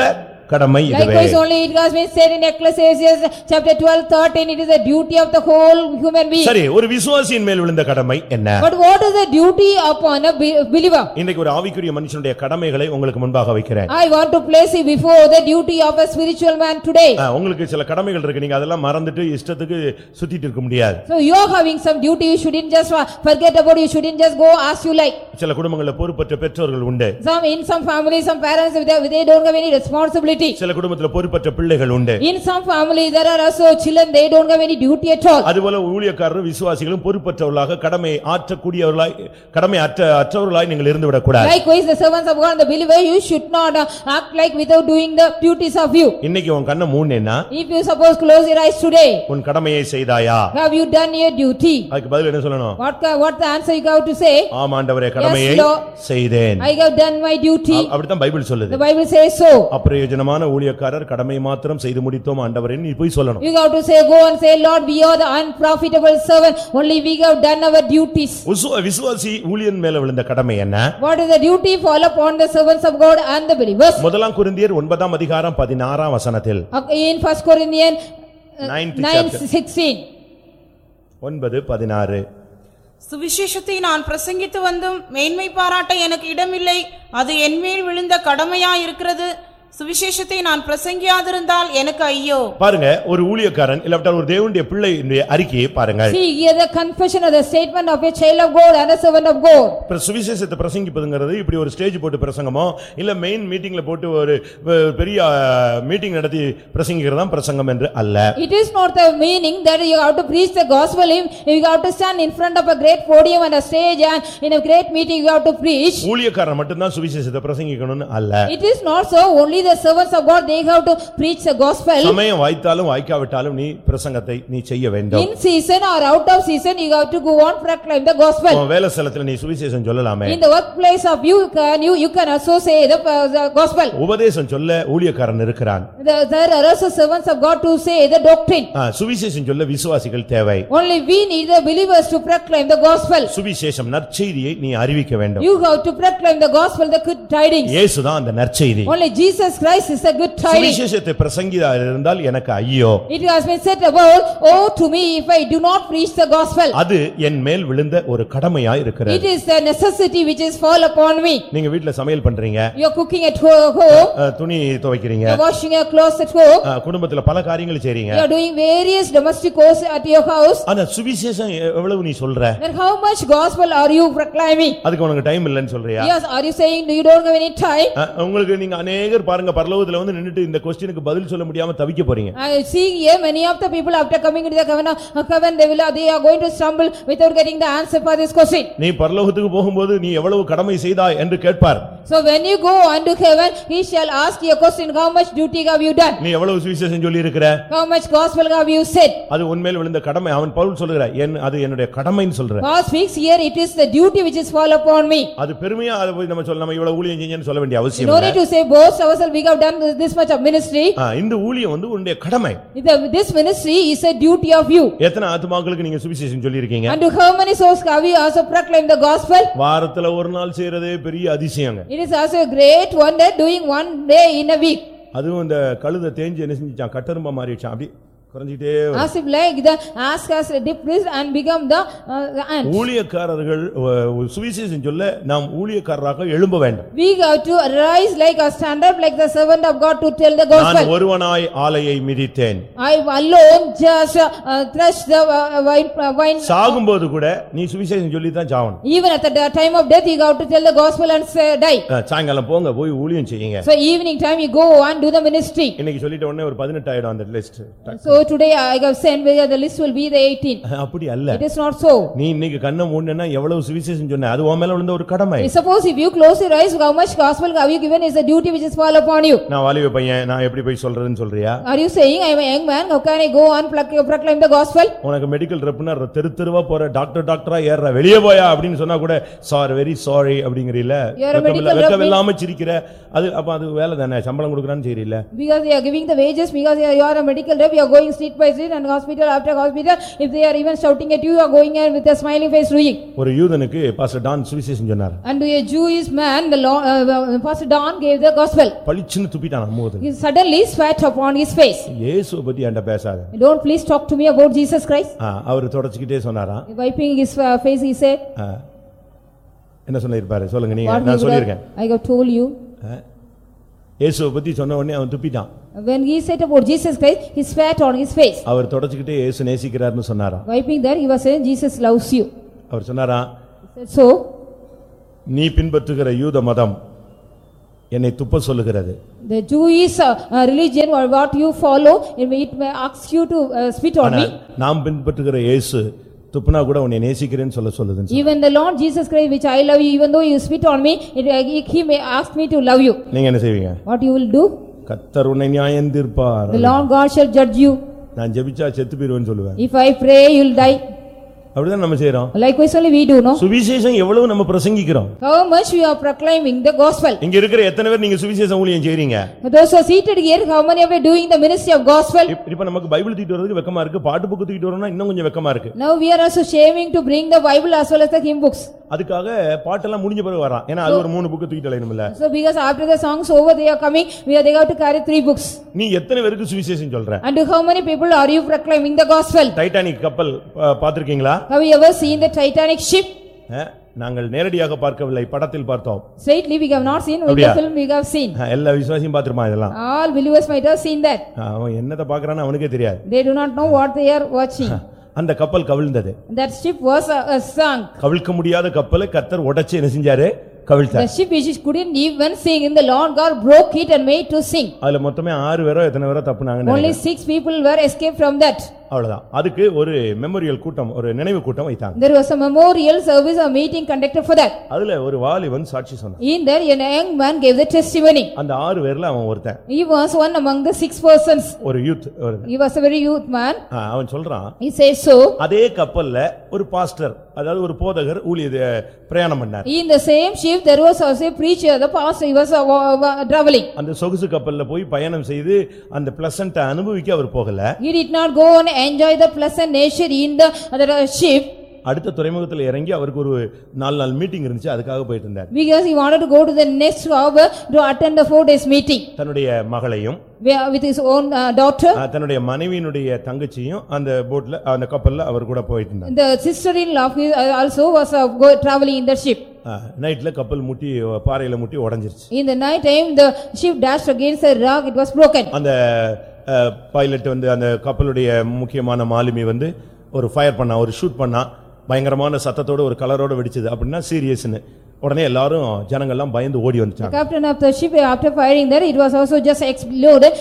கடமை இதுவே Likewise only it has been said in Ecclesiastes chapter 12, 13, it is the duty of the whole human being. சரி ஒரு விசுவாசியின் மேல் விழுந்த கடமை என்ன But what is the duty upon a be- believer? இன்னைக்கு ஒரு ஆவிக்குரிய மனுஷனுடைய கடமைகளை உங்களுக்கு முன்பாக வைக்கிறேன் I want to place it before the duty of a spiritual man today. ஆ, உங்களுக்கு சில கடமைகள் இருக்கு நீங்க அதெல்லாம் மறந்துட்டு இஷ்டத்துக்கு சுத்திட்டு இருக்க முடியாது So you are having some duty, you shouldn't just uh, forget about, it. you shouldn't just go as you like. சில குடும்பங்கள்ல பொறுப்பற்ற பெற்றோர்கள் உண்டு Some, in some families, some parents, they they don't have any responsibility. சில குடும்பத்துல பொறுப்பற்ற பிள்ளைகள் உண்டு In some families, there are also children, they don't have any duty at all. அதுபோல ஊழியக்காரரும் விசுவாசிகளும் பொறுப்பற்றவர்களாக கடமை ஆற்றக்கூடியவர்களாய் கடமை அற்ற அற்றவர்களாய் நீங்கள் இருந்து விடக்கூடாது Likewise, the servants of God the believer, you should not uh, act like without doing the duties of you. இன்னைக்கு உன் கண்ணை மூணேன்னா If you suppose close your eyes today, உன் கடமையை செய்தாயா have you done your duty? அதுக்கு பதில் என்ன சொல்லணும் What, what the answer you have to say? ஆமாண்டவரே கடமையை Lord. செய்தேன் I have done my duty. அ- அப்படித்தான் பைபிள் சொல்லுது The Bible says so. அப்பிரயோஜனமான ஊழியக்காரர் கடமை மாத்திரம் செய்து முடித்தோம் ஆண்டவரே நீ போய் சொல்லணும் You have to say, go and say, Lord, we are the unprofitable servant, only we have done our duties. Vishwa- விசுவாசி ஊழியன் மேல விழுந்த கடமை என்ன What is the duty fall upon the servants of God and the believers? முதலாம் குருந்தியர் ஒன்பதாம் அதிகாரம் பதினாறாம் வசனத்தில் In first Corinthians uh, Ninth nine chapter. sixteen. ஒன்பது பதினாறு சுவிசேஷத்தை நான் பிரசங்கித்து வந்தும் மேன்மை பாராட்ட எனக்கு இடமில்லை அது என்மேல் விழுந்த கடமையா இருக்கிறது சுவிசேஷத்தை நான் பிரசங்கியாதிருந்தால் எனக்கு ஐயோ பாருங்க ஒரு ஊழியக்காரன் இல்லாவிட்டால் ஒரு தேவனுடைய பிள்ளையினுடைய அறிக்கையை பாருங்கள் See here the confession of the statement of a child of God and a servant of God. இப்ப சுவிசேஷத்தை பிரசங்கிப்பதுங்கிறது இப்படி ஒரு ஸ்டேஜ் போட்டு பிரசங்கமோ இல்ல மெயின் மீட்டிங்ல போட்டு ஒரு பெரிய மீட்டிங் நடத்தி பிரசங்கிக்கிறது தான் பிரசங்கம் என்று அல்ல It is not the meaning that you have to preach the gospel, you have to stand in front of a great podium and a stage and in a great meeting you have to preach. ஊழியக்காரன் மட்டும்தான் சுவிசேஷத்தை பிரசங்கிக்கணும்னு அல்ல It is not so, only the servants of God, they have to preach the gospel. சமயம் வாய்த்தாலும் வாய்க்காவிட்டாலும் நீ பிரசங்கத்தை நீ செய்ய வேண்டும் In season or out of season, you have to go on proclaim the gospel. உன் வேலை ஸ்தலத்துல நீ சுவிசேஷம் சொல்லலாமே In the workplace of you, can you, you can also say the uh, the gospel. உபதேசம் சொல்ல ஊழியக்காரன் இருக்கிறான் The- There are also servants of God to say the doctrine. ஆ, சுவிசேஷம் சொல்ல விசுவாசிகள் தேவை Only we need the believers to proclaim the gospel. சுவிசேஷம் நற்செய்தியை நீ அறிவிக்க வேண்டும் You have to proclaim the gospel, the good tidings. இயேசுதான் அந்த நற்செய்தி Only Jesus Christ is the good tidings. சுவிசேஷத்தை பிரசங்கிதா இருந்தால் எனக்கு ஐயோ It has been said about, "Oh to me if I do not preach the gospel." அது என் மேல் விழுந்த ஒரு கடமையா It இருக்கிறது is the necessity which is fall upon me. நீங்க வீட்ல சமையல் பண்றீங்க You are cooking at ho- home, துணி துவைக்கிறீங்க you are washing your clothes at home, குடும்பத்துல பல காரியங்கள் செய்றீங்க you are doing various domestic chores at your house. ஆனா சுவிசேஷம் எவ்வளவு நீ சொல்ற Then how much gospel are you proclaiming? அதுக்கு உனக்கு டைம் இல்லைன்னு சொல்றியா Yes, are you saying you don't have any time? உங்களுக்கு நீங்க அநேகர் பாருங்க பரலோகத்துல வந்து நின்னுட்டு இந்த கொஸ்டினுக்கு பதில் சொல்ல முடியாம தவிக்க போறீங்க I see here many of the people after coming into the heaven, uh, heaven, they will, they are going to stumble without getting the answer for this question. நீ பரலோகத்துக்கு போகும்போது நீ எவ்வளவு கடமை செய்தாய் என்று கேட்பார் So when you go unto heaven, he shall ask you a question, how much duty have you done? நீ எவ்வளவு சுவிசேஷம் சொல்லி இருக்கிற How much gospel have you said? அது உன்மேல் விழுந்த கடமை அவன் பவுல் சொல்லுகிற என் அது என்னுடைய கடமைன்னு சொல்ற Paul speaks here, it is the duty which is fall upon me. அது பெருமையா அதை போய் நம்ம சொல்ல நம்ம இவ்வளவு ஊழியம் செஞ்சேன்னு சொல்ல வேண்டிய அவசியம் No இல்லை need to say boast ourselves, we have done this- this much of ministry. ஆ, இந்த ஊழியம் வந்து உன்னுடைய கடமை The- This ministry is a duty of you. எத்தனை ஆத்துமாக்களுக்கு நீங்க சுவிசேஷம் சொல்லி இருக்கீங்க And to how many souls have you also proclaimed the gospel? வாரத்துல ஒரு நாள் செய்யறதே பெரிய அதிசயங்க It is also a great wonder doing one day in a week. அதுவும் இந்த கழுதை தேஞ்சு என்ன செஞ்சுச்சான் கட்டரும்பா மாறிடுச்சான் அப்படி குறைஞ்சிட்டே வரும். As if like the ask has decreased and become the uh, the ant. ஊழியக்காரர்கள் அஹ், சுவிசேஷம் சொல்ல நாம் ஊழியக்காரராக எழும்ப வேண்டும் We have to arise like a stand up like the servant of God to tell the நான் gospel. ஒருவனாய் ஆலையை மிதித்தேன் I alone just uh, uh, thresh the uh, wine, uh, wine. சாகும்போது கூட நீ சுவிசேஷம் சொல்லி தான் சாவணும் Even at the time of death, you have to tell the gospel and say, die. அஹ், சாயங்காலம் போங்க போய் ஊழியம் செய்யுங்க So evening time you go and do the ministry. இன்னைக்கு சொல்லிட்ட உடனே ஒரு பதினெட்டு ஆயிடும் அந்த list So today I have sent where the list will be the eighteen. அப்படி அல்ல It is not so. நீ இன்னைக்கு கண்ணை மூடனா எவ்வளவு சுவிசேஷம் சொன்ன அது உன் மேல விழுந்த ஒரு கடமை Suppose if you close your eyes, how much gospel have you given is the duty which is fall upon you. நான் வாலிப பையன் நான் எப்படி போய் சொல்றதுன்னு சொல்றியா Are you saying, I am a young man, how can I go and proclaim the gospel? உனக்கு medical ரெப்னா தெரு தெருவா போற டாக்டர் டாக்டரா ஏறுற வெளியே போயா அப்படின்னு சொன்னா கூட சார் வெரி சாரி அப்படிங்கறீல a. வெக்கம் இல்லாம சிரிக்கிற அது அப்ப அது வேலை தானே சம்பளம் கொடுக்கறான்னு செய்றீல Because they are giving the wages, because you are a medical rep, you are going going street by street and hospital after hospital, if they are even shouting at you, you are going and with a smiling face doing. ஒரு யூதனுக்கு pastor Don சுவிசேஷம் சொன்னார் And to a Jewish man, the law, uh, Pastor Don gave the gospel. பளிச்சுன்னு துப்பிட்டான் முகத்தில் He suddenly spat upon his face. இயேசுவை பத்தி என்கிட்ட பேசாத Don't please talk to me about Jesus Christ. அவர் தொடச்சுக்கிட்டே சொன்னாராம் Wiping his uh, face, he said. என்ன சொல்லிருப்பாரு சொல்லுங்க நீங்க நான் have, I have told you. இயேசுவை பத்தி சொன்ன உடனே அவன் துப்பிட்டான் When he said about Jesus Christ, he spat on his face. அவர் தொடச்சுக்கிட்டே இயேசு நேசிக்கிறார்னு சொன்னாராம் Wiping that, he was saying, Jesus loves you. அவர் சொன்னாராம் He said, So, நீ பின்பற்றுகிற யூத மதம் என்னை துப்ப சொல்லுகிறது the Jewish uh, uh, religion or what you follow, it may it may ask you to uh, spit on me. நாம் பின்பற்றுகிற இயேசு துப்புனா கூட உன்னை நேசிக்கிறேன்னு சொல்ல சொன்னார். Even the Lord Jesus Christ, which I love you, even though you spit on me, it, uh, he may ask me to love you. நீங்க என்ன செய்வீங்க What you will do? கத்தர் உன்னை நியாயம் தீர்ப்பார் The Lord God shall judge you. நான் ஜெபிச்சா செத்து போயிருவேன்னு சொல்லுவேன் If I pray, you'll die. அப்படிதான் நம்ம செய்யறோம் Likewise only we do, no? சுவிசேஷம் எவ்வளவு நம்ம பிரசங்கிக்கிறோம் How much we are proclaiming the gospel. இங்க இருக்கிற எத்தனை பேர் நீங்க சுவிசேஷம் ஊழியம் செய்றீங்க Those who are seated here, how many of you are doing the ministry of gospel? இப்ப நமக்கு பைபிள் தூக்கிட்டு வரதுக்கு வெக்கமா இருக்கு பாட்டு புக்கு தூக்கிட்டு வரணும்னா இன்னும் கொஞ்சம் வெக்கமா இருக்கு Now we are also shaming to bring the Bible as well as the hymn books. அதுக்காக பாட்டெல்லாம் முடிஞ்ச பிறகு வரான் ஏன்னா அது ஒரு மூணு புக்கு தூக்கிட்டு அலையணும்ல So because after the songs over, they are coming, we are, they have to carry three books. நீ எத்தனை பேருக்கு சுவிசேஷம் சொல்ற And to how many people are you proclaiming the gospel? Titanic கப்பல் பா- பார்த்திருக்கீங்களா Have you ever seen the Titanic ship? நாங்கள் நேரடியாக பார்க்கவில்லை படத்தில் பார்த்தோம் Straightly, we have not seen, in the அப்படியா? film we have seen. அஹ், எல்லா விசுவாசியும் பார்த்திருப்பான் இதெல்லாம் All believers might have seen that. அஹ், அவன் என்னத்தை பார்க்கறான்னு அவனுக்கே தெரியாது They do not know what they are watching. அந்த கப்பல் கவிழ்ந்தது That ship was uh, uh, sunk. கவிழ்க்க முடியாத கப்பலை கத்தர் உடைச்சு என்ன செஞ்சாரு கவிழ்த்தார் The ship which couldn't even sing, in the Lord God broke it and made to sing. அதுல மொத்தமே ஆறு பேரோ எத்தனை பேரோ Only நினைக்கிறேன். six people were escaped from that. அவ்வளவுதான் அதுக்கு ஒரு மெமோரியல் கூட்டம் ஒரு நினைவு கூட்டம் வைத்தாங்க There was a memorial service, a meeting conducted for that. அதுல ஒரு வாலிபன் சாட்சி சொன்னான் In there, a young man gave the testimony. அந்த ஆறு பேர்ல அவன் ஒருத்தன் He was one among the six persons. ஒரு youth He was a very youth man. அவன் சொல்றான் He says so. அதே கப்பல்ல ஒரு பாஸ்டர் அதாவது ஒரு போதகர் ஊழிய பிரயாணம் பண்ணார் In the same ship, there was also a preacher, the pastor, he was uh, wa- wa- traveling. அந்த சொகுசு கப்பல்ல போய் பயணம் செய்து அந்த பிளசன்ட் அனுபவிக்க அவர் போகல He did not go and enjoy the pleasant nature in the other uh, ship அடுத்த துறைமுகத்துல இறங்கி அவருக்கு ஒரு நாலு நாள் மீட்டிங் இருந்துச்சு அதுக்காக போயிட்டு இருந்தார் because he wanted to go to the next harbor to attend the four days meeting தன்னுடைய மகளையும் where- with his own uh, daughter. அஹ், தன்னுடைய மனைவியினுடைய தங்கச்சியும் அந்த போட்ல அந்த கப்பல்ல அவர் கூட போயிட்டு இருந்தார் The sister-in-law he, uh, also was uh, go- traveling in the ship. அஹ், நைட்ல கப்பல் முட்டி பாறையில முட்டி உடைஞ்சிருச்சு In the night time, the ship dashed against a rock, it was broken. அந்த பைலட் வந்து அந்த கப்பலுடைய முக்கியமான மாலுமி வந்து ஒரு ஃபயர் பண்ணா ஒரு ஷூட் பண்ணா பயங்கரமான சத்தத்தோட ஒரு கலரோட வெடிச்சது. அப்படின்னா சீரியஸ்னு உடனே எல்லாரும் ஜனங்கள்லாம் பயந்து ஓடி வந்துட்டாங்க. Captain of the ship, after firing there, it was also just exploded.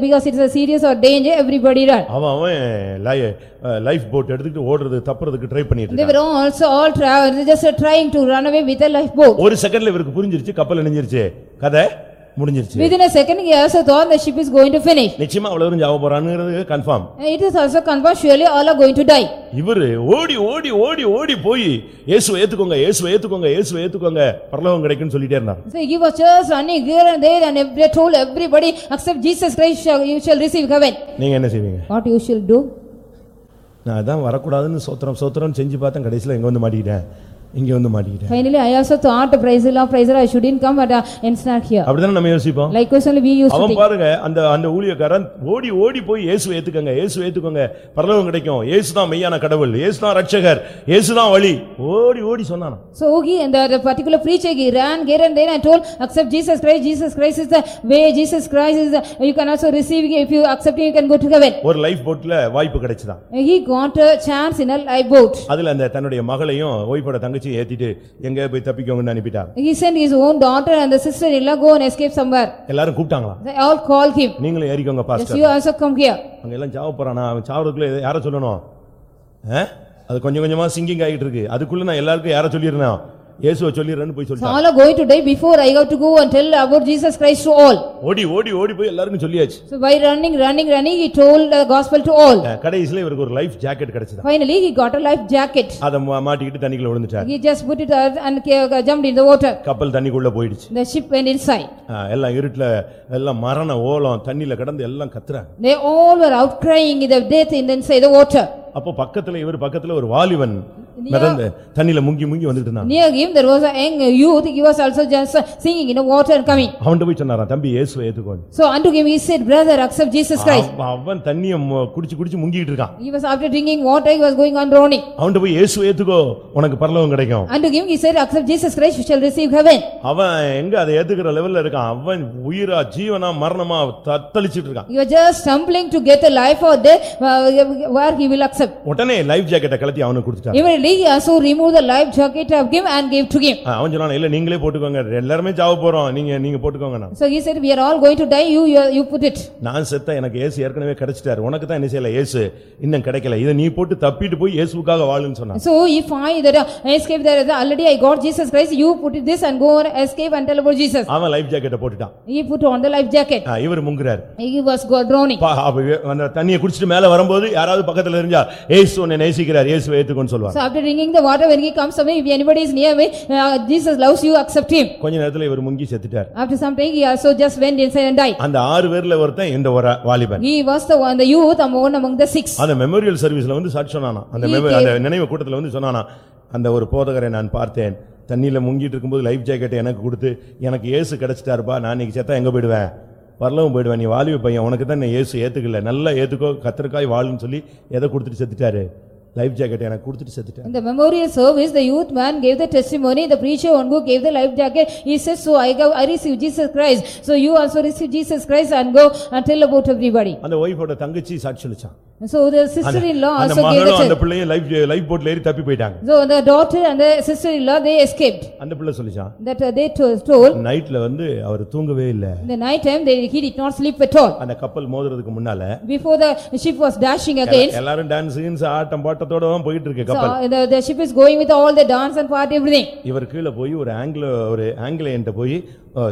Because it is a serious or danger, everybody ran. அவன் அவன் லைஃப் போட் எடுத்துக்கிட்டு ஓடுறது தப்புறதுக்கு ட்ரை பண்ணிட்டு They இருக்கான். were also all tra- just trying to run away with a lifeboat. ஒரு செகண்ட்ல இவருக்கு புரிஞ்சிருச்சு கப்பல் இணைஞ்சிருச்சு. கதை? முடிஞ்சிருச்சு Within a second, he also thought the ship is going to finish. நிச்சயமா அவ்வளவு தூரம் ஜாவ போறானுங்கிறது confirm It is also confirmed, surely all are going to die. இவரு ஓடி ஓடி ஓடி ஓடி போய் இயேசுவை ஏத்துக்கோங்க இயேசுவை ஏத்துக்கோங்க இயேசுவை ஏத்துக்கோங்க பரலோகம் கிடைக்கும்னு சொல்லிட்டே இருந்தார் So he was just running here and there and they told everybody, except Jesus Christ, you shall receive heaven. நீங்க என்ன செய்வீங்க What you shall do? நான் அதான் வரக்கூடாதுன்னு சோத்திரம் சோத்திரம் செஞ்சு பார்த்தேன் கடைசில இங்க வந்து மாட்டிக்கிட்டேன் இங்க வந்து மாட்டிக்கிட்டேன் praise the Lord, praise the Lord, I shouldn't come but uh, ends not here. அப்படிதானே நம்ம யோசிப்போம் only we used to அவன். பாருங்க அந்த அந்த ஊழியக்காரன் ஓடி ஓடி போய் இயேசு ஏத்துக்கங்க இயேசு ஏத்துக்கோங்க பரலோகம் கிடைக்கும் இயேசுதான் மெய்யான கடவுள் இயேசுதான் ரட்சகர் இயேசுதான் வழி ஓடி ஓடி சொன்னானா So he, and the particular preacher, he ran here and there and told, accept Jesus Christ, Jesus Christ is the way, Jesus Christ is the, you can also receive, if you accept him, you can go to heaven. ஒரு life போட்ல வாய்ப்பு கிடைச்சுதான் He got a chance in a lifeboat. அதுல அந்த தன்னுடைய மகளையும் ஒய்ஃபோட தங்கச்சியும் ஏத்திட்டு எங்க போய் தப்பிக்கோங்கன்னு அனுப்பிட்டாங்க He sent his own daughter and the sister-in-law go and escape somewhere. எல்லாரும் கூப்பிட்டாங்களாம் They all called him, நீங்களும் ஏறிக்கோங்க yes, pastor you also come here. அங்க எல்லாம் சாவ போறானா? அவன் சாவறதுக்குள்ள எதை- யார சொல்லணும்? ஆ? அது கொஞ்சம் கொஞ்சமா சிங்கிங் ஆகிட்டு இருக்கு. அதுக்குள்ள நான் எல்லாருக்கும் யார சொல்லிருந்தேன் இயேசுவை சொல்லிடுறேன்னு போய் So சொல்லிட்டான் all are going to die before I have to go and tell about Jesus Christ to all. ஓடி ஓடி ஓடி போய் எல்லாருக்கும் சொல்லியாச்சு So by running, running, running, he told the gospel to all. அஹ் கடைசியில இவருக்கு ஒரு லைஃப் ஜாக்கெட் கிடைச்சதா Finally, he got a life jacket. அதை மா- மாட்டிக்கிட்டு தண்ணிக்குள்ள விழுந்துட்டார் He just put it out and ca- jumped in the water. கப்பல் தண்ணிக்குள்ள போயிடுச்சு The ship went inside. அஹ் எல்லாம் இருட்டுல எல்லாம் மரண ஓலம் தண்ணியில கிடந்து எல்லாம் கத்துறாங்க They all were out crying in the death in the inside the water. அப்போ பக்கத்துல இவர் பக்கத்துல ஒரு வாலிபன் மிதந்து தண்ணியில முங்கி முங்கி வந்துட்டு இருந்தான் Near him, there was a young youth, he was also just uh, singing in the water and coming. அவன்கிட்ட போய் சொன்னாராம் தம்பி இயேசுவை ஏத்துக்கோன்னு So unto him he said, brother, accept Jesus Christ. அவன் அவன் தண்ணிய குடிச்சு குடிச்சு முங்கிட்டு இருக்கான் He was after drinking water, he was going on drowning. அவன்கிட்ட போய் இயேசு ஏத்துக்கோ உனக்கு பரலோகம் கிடைக்கும் Unto him he said, accept Jesus Christ, you shall receive heaven. அவன் எங்க அதை ஏத்துக்கிற லெவல்ல இருக்கான் அவன் உயிரா ஜீவனா மரணமா தத்தளிச்சிட்டு இருக்கான் are just stumbling to get a life or death uh, where he will accept. உடனே லைஃப் ஜாக்கெட்டை கலத்தி அவனுக்கு கொடுத்துட்டான் Immediately he also removed the life jacket of him and gave to him. அவன் சொன்னான் இல்ல நீங்களே போட்டுக்கோங்க எல்லாருமே சாவ போறோம் நீங்க நீங்க போட்டுக்கோங்க நான் So he said, we are all going to die, you, you you put it. நான் செத்த எனக்கு இயேசு ஏற்கனவே கிடைச்சிட்டாரு உனக்கு தான் என்ன செய்யல இயேசு இன்னும் கிடைக்கல இதை நீ போட்டு தப்பிட்டு போய் இயேசுக்காக வாழுன்னு சொன்னான் So if I that uh, escape that already I got Jesus Christ, you put this and go and escape and tell about Jesus. அவன் லைஃப் ஜாக்கெட்டை போட்டுட்டான் He put on the life jacket. இவர் முங்குறாரு He was drowning. அந்த தண்ணியை குடிச்சிட்டு மேல வரும்போது யாராவது பக்கத்துல இருந்தா ஏசு உன்னை நேசிக்கிறார் இயேசு ஏத்துக்கோன்னு So after drinking the water, when he comes me, if anybody is near me, uh, Jesus loves you, accept him. கொஞ்ச நேரத்துல இவர் முங்கி செத்துட்டார். After some time, he also just went inside and died. அந்த ஆறு பேர்ல ஒருத்தன் இந்த ஒரு வாலிபன். He was the one, the youth among among the six. அந்த மெமோரியல் சர்வீஸ்ல வந்து சாட்சி சொன்னானா? அந்த அந்த நினைவு கூட்டத்துல வந்து சொன்னானா அந்த ஒரு போதகரை நான் பார்த்தேன். தண்ணியில முங்கிட்டு இருக்கும்போது லைஃப் ஜாக்கெட் எனக்கு கொடுத்து எனக்கு இயேசு கிடைச்சிட்டாருப்பா. நான் இன்னைக்கு செத்தா எங்க போயிடுவேன்? பரலவும் போயிடுவேன். நீ வாலிப பையன். உனக்கு தான் இயேசு ஏத்துக்கல. நல்லா ஏத்துக்கோ. கத்திரக்காய் வாழுன்னு சொல்லி எதை கொடுத்துட்டு செத்துட்டாரு? லைஃப் ஜாக்கெட் எனக்கு கொடுத்துட்டு செத்துட்டாரு In the memorial service, the youth man gave the testimony, the preacher one who gave the life jacket, he says, so I go, I received Jesus Christ. So you also receive Jesus Christ and go and tell about everybody. அந்த ஒய்ஃபோட தங்கச்சி சாட்சி And So the sister-in-law also gave the அந்த. பிள்ளையும் life life போட்ல ஏறி தப்பி போயிட்டாங்க So the daughter and the sister-in-law, they escaped. அந்த பிள்ளை சொல்லிச்சான் That uh, they to- told, நைட்ல வந்து அவர் தூங்கவே இல்ல the night time, they, he did not sleep at all. அந்த கப்பல் மோதுறதுக்கு முன்னால Before the ship was dashing against, எல்லாரும் டான்ஸ் கீன்ஸ் ஆட்டம் பாட்டத்தோட தான் போயிட்டு இருக்கு so கப்பல் uh, the, the ship is going with all the dance and party, everything. இவர் கீழே போய் ஒரு ஆங்கில ஒரு ஆங்கிலேயன்ட்ட போய்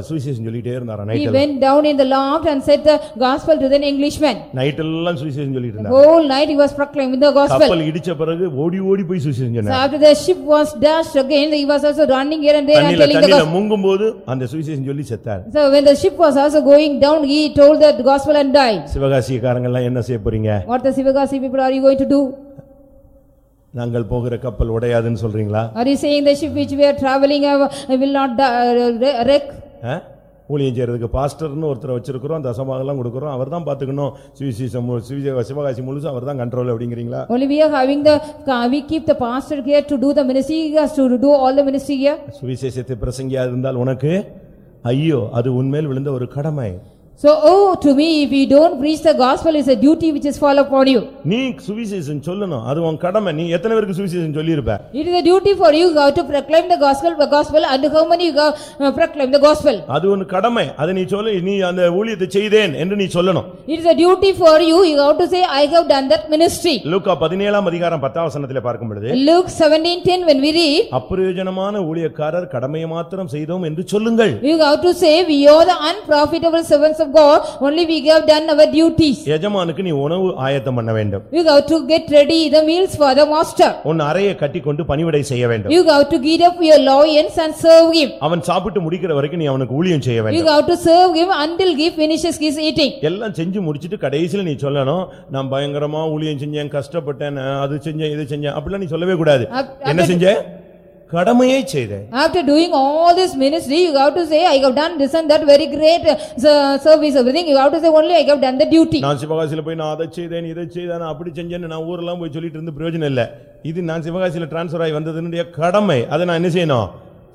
சுவிசேஷன் சொல்லிட்டே இருந்தாரா He night went down in the loft and said the gospel to the Englishman. Night எல்லாம் சுவிசேஷன் சொல்லிட்டு The இருந்தார் whole night he was proclaiming the gospel. கப்பல் இடிச்ச பிறகு ஓடி ஓடி போய் சுவிசேஷன் So சொன்னார் after the ship was dashed again, he was also running here and there and தண்ணியில telling the தண்ணியில gospel. முங்கும் போது அந்த சுவிசேஷன் சொல்லி செத்தார் So when the ship was also going down, he told the gospel and died. சிவகாசிக்காரங்க எல்லாம் என்ன செய்ய போறீங்க What the Sivagasi people are you going to do? நாங்கள் போகிற கப்பல் உடையாதுன்னு சொல்றீங்களா Are you saying the ship which we are traveling uh, will not die- uh, wreck? ஊழியம் செய்யறதுக்கு பாஸ்டர்னு ஒருத்தரை வச்சிருக்கிறோம் தசமாகலாம் கொடுக்குறோம். அவர் தான் பார்த்துக்கணும் சுவிசேஷம் சிவகாசி முழுசும் அவர் தான் கண்ட்ரோல் அப்படிங்கிறீங்களா? Only we are having the, we keep the pastor here to do the ministry, he has to do all the ministry here. சுவிசேஷத்தை பிரசங்கியா இருந்தால் உனக்கு ஐயோ அது உன்மேல் விழுந்த ஒரு கடமை. So, oh, to me, if you don't preach the gospel, it's a duty which is fall upon you. நீ சுவிசேஷம் சொல்லணும் அது உன் கடமை நீ எத்தனை பேருக்கு சுவிசேஷம் சொல்லியிருப்ப It is a duty for you uh, to proclaim the gospel, the gospel, and how many you uh, proclaim the gospel. அது உன் கடமை அதை நீ சொல்லு நீ அந்த ஊழியத்தை செய்தேன் என்று நீ சொல்லணும் It is a duty for you, you have to say, I have done that ministry. லூக்கா பதினேழாம் அதிகாரம் பத்தாம் வசனத்திலே பார்க்கும் பொழுது Luke seventeen ten, when we read, அப்பிரயோஜனமான ஊழியக்காரர் கடமையை மாத்திரம் செய்தோம் என்று சொல்லுங்கள் you have to say, we are the unprofitable servants of God, only we have done our duties. எஜமானுக்கு நீ உணவு ஆயத்தம் பண்ண வேண்டும் You have to get ready the meals for the master. உன் அறையை கட்டிக்கொண்டு பணிவிடை செய்ய வேண்டும் You have to get up your loins and serve him. அவன் சாப்பிட்டு முடிக்கிற வரைக்கும் நீ அவனுக்கு ஊழியம் செய்ய You வேண்டும் have to serve him until he finishes his eating. எல்லாம் செஞ்சு முடிச்சிட்டு கடைசில நீ சொல்லணும் நான் பயங்கரமா ஊழியம் செஞ்சேன் கஷ்டப்பட்டேன் அது செஞ்சேன் இது செஞ்சேன் அப்படிலாம் நீ சொல்லவே கூடாது என்ன செஞ்ச கடமையை செய்தேன் After doing all this ministry, you have to say, I have done this and that very great uh, ser- service, everything. You have to say only, I have done the duty. நான் சிவகாசியில போய் நான் அதை செய்தேன் இதை செய்தேன் அப்படி செஞ்சேன்னு நான் ஊரெல்லாம் போய் சொல்லிட்டு இருந்து பிரயோஜனம் இல்ல இது நான் சிவகாசியில டிரான்ஸ்ஃபர் ஆகி வந்ததுன்னுடைய கடமை அதை நான் என்ன செய்யணும்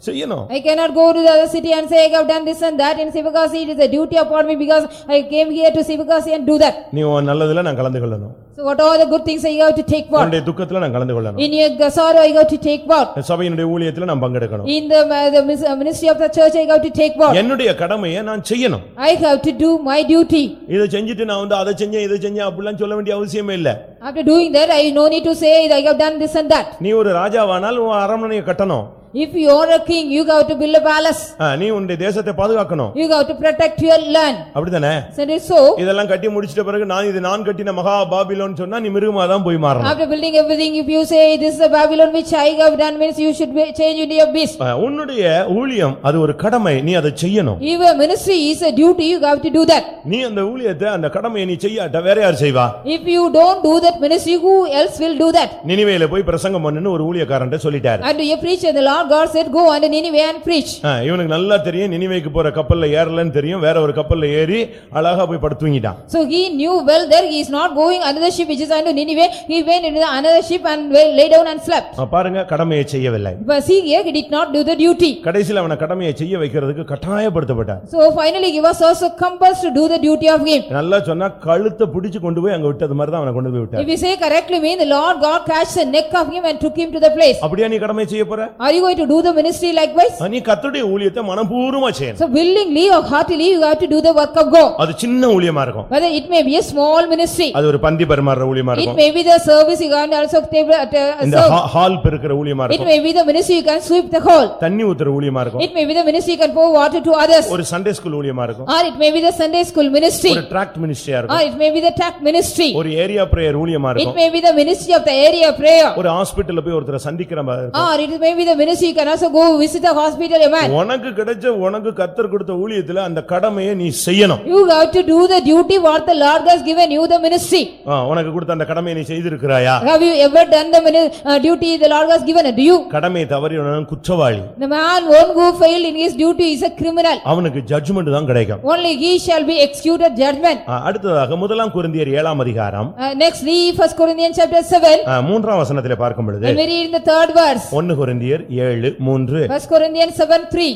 செய்யணும் I cannot go to the other city and say, I have done this and that in Sivakasi. It is a duty upon me because I came here to Sivakasi and do that. நீ உன் நல்லதுல நான் கலந்து கொள்ளணும் So what are the good things I have to take part? உன்னுடைய துக்கத்துல நான் கலந்து கொள்ளணும் In your sorrow, I have to take part. சபையினுடைய ஊழியத்துல நான் பங்கெடுக்கணும் In the uh, the mis- uh, ministry of the church, I have to take part. என்னுடைய கடமையை நான் செய்யணும் I have to do my duty. இதை செஞ்சுட்டு நான் வந்து அதை செஞ்சேன் இதை செஞ்சேன் அப்படிலாம் சொல்ல வேண்டிய அவசியமே இல்ல After doing that, I no need to say I have done this and that. நீ ஒரு ராஜாவானால் உன் அரண்மனையை கட்டணும் If you are a king, you have to build a palace. ஆ, நீ உன்னுடைய தேசத்தை பாதுகாக்கணும் You have to protect your land. அப்படிதானே Isn't it so? இதெல்லாம் கட்டி முடிச்சிட்ட பிறகு நான் இது நான் கட்டின மகா பாபிலோன்னு சொன்னா நீ மிருகமா தான் போய் மாறணும் After building everything, if you say this is a Babylon which I have done means you should be- change into your beast. ஆ, உன்னுடைய ஊழியம் அது ஒரு கடமை நீ அதை செய்யணும் Even ministry is a duty, you have to do that. நீ அந்த ஊழியத்தை அந்த கடமையை நீ செய்யாட்ட வேற யார் செய்வா If you don't do that ministry, who else will do that? நினிவேல போய் பிரசங்கம் பண்ணுன்னு ஒரு ஊழியக்காரன்ட்ட சொல்லிட்டாரு And a preacher, the Lord God said, go unto Nineveh and preach. இவனுக்கு நல்லா தெரியும் நினிவேக்கு போற கப்பல்ல ஏறலன்னு தெரியும் வேற ஒரு கப்பல்ல ஏறி அழகா போய் படுத்து தூங்கிட்டான் So he knew well that he is not going another ship which is unto Nineveh, he went into the another ship and lay down and slept. பாருங்க கடமையை செய்யவில்லை But see here, he did not do the duty. கடைசியில் அவனை கடமையை செய்ய வைக்கிறதுக்கு கட்டாயப்படுத்தப்பட்டார் So finally he was also compelled to do the duty of him. நல்லா சொன்னா கழுத்தை பிடிச்சு கொண்டு போய் அங்க விட்டது மாதிரி தான் அவனை கொண்டு போய் விட்டார் If you say correctly mean, the Lord God catched the neck of him and took him to the place. அப்படியா நீ கடமை செய்ய போற Are you going to do the ministry likewise? ஆ, நீ கர்த்தருடைய ஊழியத்தை மனப்பூர்வமா செய்யணும் So willingly or heartily, you have to do the work of God. அது சின்ன ஊழியமா இருக்கும் Whether it may be a small ministry, அது ஒரு பந்தி பரிமாறுற ஊழியமா it இருக்கும் may be the service you can also table, uh, இந்த serve. ஹா- ஹால் பெருக்கிற ஊழியமா It இருக்கும் may be the ministry you can sweep the hall. தண்ணி ஊத்துற ஊழியமா இருக்கும் It may be the ministry you can pour water to others. ஒரு Sunday school ஊழியமா இருக்கும் Or it may be the Sunday school ministry. ஒரு tract மினிஸ்ட்ரியா Or இருக்கும் it may be the tract ministry. ஒரு area prayer ஊழியமா It இருக்கும் may be the ministry of the area prayer. ஒரு ஹாஸ்பிடல்ல போய் ஒருத்தரை சந்திக்கிற மாதிரி இருக்கும் Or it may be the ministry you can also go visit the hospital, a man. உனக்கு கிடைச்ச உனக்கு கத்தர் கொடுத்த ஊழியத்துல அந்த கடமையை நீ செய்யணும் You have to do the duty what the Lord has given you, the ministry. ஆ, உனக்கு கொடுத்த அந்த கடமையை நீ செய்திருக்கிறாயா Have you ever done the mini- uh, duty the Lord has given to you? கடமையை தவறியவன் குற்றவாளி The man won't go fail in his duty is a criminal. அவனுக்கு judgement தான் கிடைக்கும் Only he shall be executed judgment. ஆ, அடுத்ததாக முதலாம் குருந்தியர் ஏழாம் அதிகாரம் Uh, Next, read first Corinthians chapter seven, ஆ, மூன்றாம் வசனத்திலே பார்க்கும் பொழுது and we read in the third verse. ஒன்னு குருந்தியர் ஏழு மூன்று First Corinthians seven three.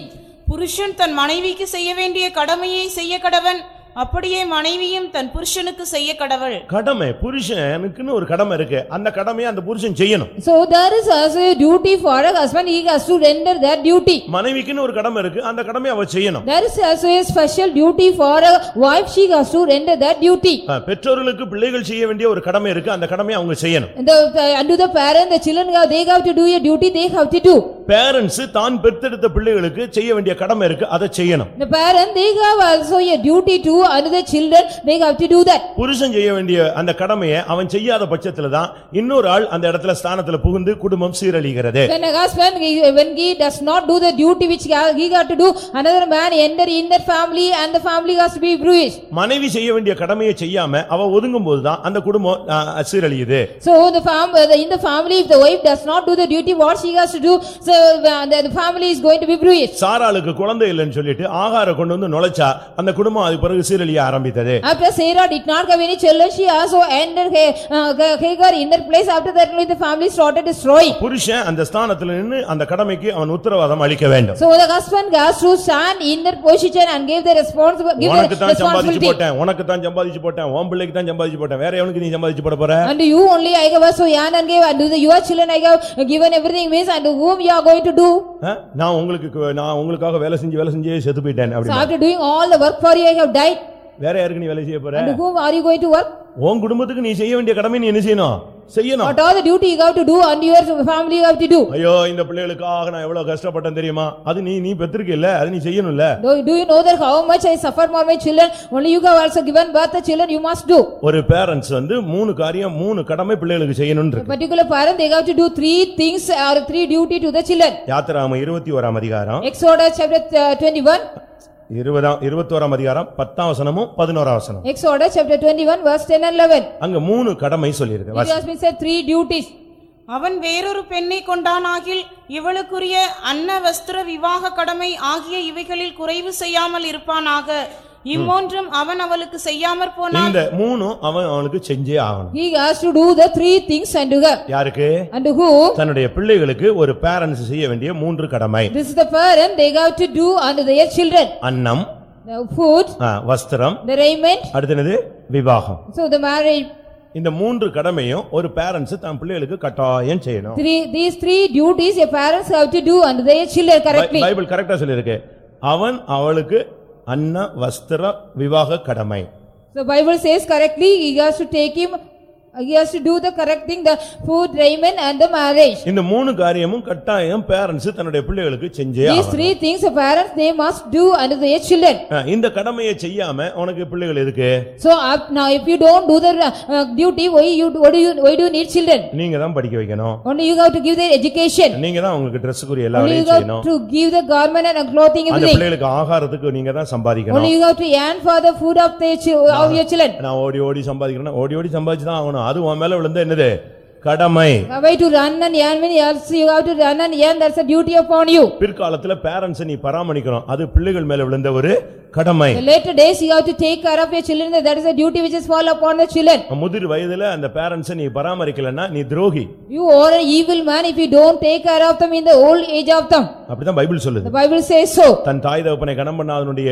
புருஷன் தன் மனைவிக்கு செய்ய வேண்டிய கடமையை செய்ய கடவன் அப்படியே மனைவியும் தன் புருஷனுக்கு செய்ய கடவள் கடமை புருஷனுக்குன்னு ஒரு கடமை இருக்கு அந்த கடமையை அந்த புருஷன் செய்யணும் So there is also a duty for a husband, he has to render that duty. மனைவிக்குன்னு ஒரு கடமை இருக்கு அந்த கடமையை அவ செய்யணும் There is also a special duty for a wife, she has to render that duty. பெற்றோர்களுக்கு பிள்ளைகள் செய்ய வேண்டிய ஒரு கடமை இருக்கு அந்த கடமையை அவங்க செய்யணும் And the, the- unto the parent, the children, have- they have to do a duty, they have to do. Parents தான் பெற்றெடுத்த பிள்ளைகளுக்கு செய்ய வேண்டிய கடமை இருக்கு அதை செய்யணும் The parent, they have also a duty to another children, they have to do that. புருஷன் செய்ய வேண்டிய அந்த கடமையை அவன் செய்யாத பட்சத்துல தான் இன்னொரு ஆள் அந்த இடத்துல ஸ்தானத்துல புகுந்து குடும்பம் சீரழிகிறது When a husband, he- when he does not do the duty which he ha- he got to do, another man enter in that family and the family has to be bruised. மனைவி செய்ய வேண்டிய கடமையை செய்யாம அவ ஒதுங்கும் போதுதான் அந்த குடும்பம் ஆ, சீரழியுது So the fam, uh, the- in the family, if the wife does not do the duty, what she has to do, so uh, the the family is going to be bruised. சாராளுக்கு குழந்தை இல்லைன்னு சொல்லிட்டு ஆகார கொண்டு வந்து நுழைச்சா அந்த குடும்பம் அது பிறகு சீரழிய ஆரம்பித்தது After Sarah did not have any children, she also entered Ha- uh, Hagar in that place. After that, only the family started destroying. புருஷன் அந்த ஸ்தானத்துல நின்னு அந்த கடமைக்கு அவன் உத்தரவாதம் அளிக்க வேண்டும் So the husband has to stand in that position and give the responsibility, give உனக்கு the responsibility. போட்டேன் உனக்கு தான் சம்பாதிச்சு போட்டேன் உன் பிள்ளைக்கு தான் சம்பாதிச்சு போட்டேன் வேற எவனுக்கு நீ சம்பாதிச்சு போட போற And you only I have so Yan and gave, and the your children I have given everything means, and whom you are going to do? நான் உங்களுக்கு நான் உங்களுக்காக வேலை செஞ்சு வேலை செஞ்சே செத்து போயிட்டேன் So அப்படி after doing all the work for you, I have died. வேற யாருக்கு நீ வேலை செய்ய போற And to whom are you going to work? உன் குடும்பத்துக்கு நீ செய்ய வேண்டிய கடமை நீ என்ன செய்யணும் செய்யணும் What all the duty you have to do and your family you have to do? ஐயோ இந்த பிள்ளைகளுக்காக நான் எவ்வளவு கஷ்டப்பட்டேன் தெரியுமா அது நீ நீ பெற்றிருக்கல அது நீ செய்யணும்ல Do do you know that how much I suffered for my children? Only you have also given birth the children, you must do. ஒரு பேரண்ட்ஸ் வந்து மூணு காரியம் மூணு கடமை பிள்ளைகளுக்கு செய்யணும் A இருக்கு particular parent, they have to do three things or three duty to the children. யாத்திராம இருபத்தி ஓராம் அதிகாரம் Exodus chapter uh, twenty-one, இருபதாம் இருபத்தோராம் அதிகாரம் பத்தாம் வசனமும் பதினோராம் வசனம் Exodus chapter twenty-one, verse ten and eleven. அங்க மூணு கடமை சொல்லியிருக்கு It வாசி. has been said three duties. அவன் வேறொரு பெண்ணை கொண்டானாகில் இவளுக்குரிய அன்ன வஸ்திர விவாக கடமை ஆகிய இவைகளில் குறைவு செய்யாமல் இருப்பானாக இம்மூன்றும் அவன் அவளுக்கு செய்யாமற் போனால் இந்த மூணும் அவன் அவனுக்கு செஞ்சே ஆகணும் He has to do the three things unto her. யாருக்கு Unto who? தன்னுடைய பிள்ளைகளுக்கு ஒரு பேரண்ட்ஸ் செய்ய வேண்டிய மூன்று கடமை This is the parent, they have to do unto their children. அன்னம் The food, ஆ, வஸ்திரம் the raiment, அடுத்தது விவாகம் so the marriage. இந்த மூன்று கடமையும் ஒரு பேரண்ட்ஸ் தன் பிள்ளைகளுக்கு கட்டாயம் செய்யணும் Three, these three duties your parents have to do unto their children correctly. Bible கரெக்டா சொல்லிருக்கு அவன் அவளுக்கு அன்ன வஸ்திர விவாக கடமை The Bible says correctly, he has to take him He has to do the correct thing, the food, raiment and the marriage. இந்த மூணு காரியமும் கட்டாயம் பேரண்ட்ஸ் தன்னுடைய பிள்ளைகளுக்கு செஞ்சே These ஆகணும். three things the parents they must do unto their children. இந்த கடமையை செய்யாம உனக்கு பிள்ளைகள் எதுக்கு So now if you don't do the uh, duty, why you, what do you, why do you need children? நீங்க தான் படிக்க வைக்கணும் Only you have to give their education. நீங்க தான் உங்களுக்கு ட்ரெஸ்ஸுக்குரிய எல்லா Only you வேலையும் have செய்யணும் to give the garment and clothing அந்த everything. பிள்ளைகளுக்கு ஆகாரத்துக்கு நீங்க தான் சம்பாதிக்கணும் Only you have to earn for the food of their of your children. நான் ஓடி ஓடி சம்பாதிக்கிறேன் ஓடி ஓடி சம்பாதிச்சு தான் ஆகணும் அது உன் மேல விழுந்த என்னது கடமை Why to run and earn when also you have to run and earn, that's a duty upon you. பிற்காலத்துல பேரண்ட்ஸ் நீ பராமரிக்கணும் அது பிள்ளைகள் மேல விழுந்த ஒரு கடமை The later days you have to take care of your children, that is a duty which is fall upon the children. முதிர் வயதுல அந்த பேரண்ட்ஸ் நீ பராமரிக்கலன்னா நீ துரோகி You are an evil man if you don't take care of them in the old age of them. அப்படிதான் Bible சொல்லுது The Bible says so. தன் தாய் தகப்பனை கனம் பண்ணாதனுடைய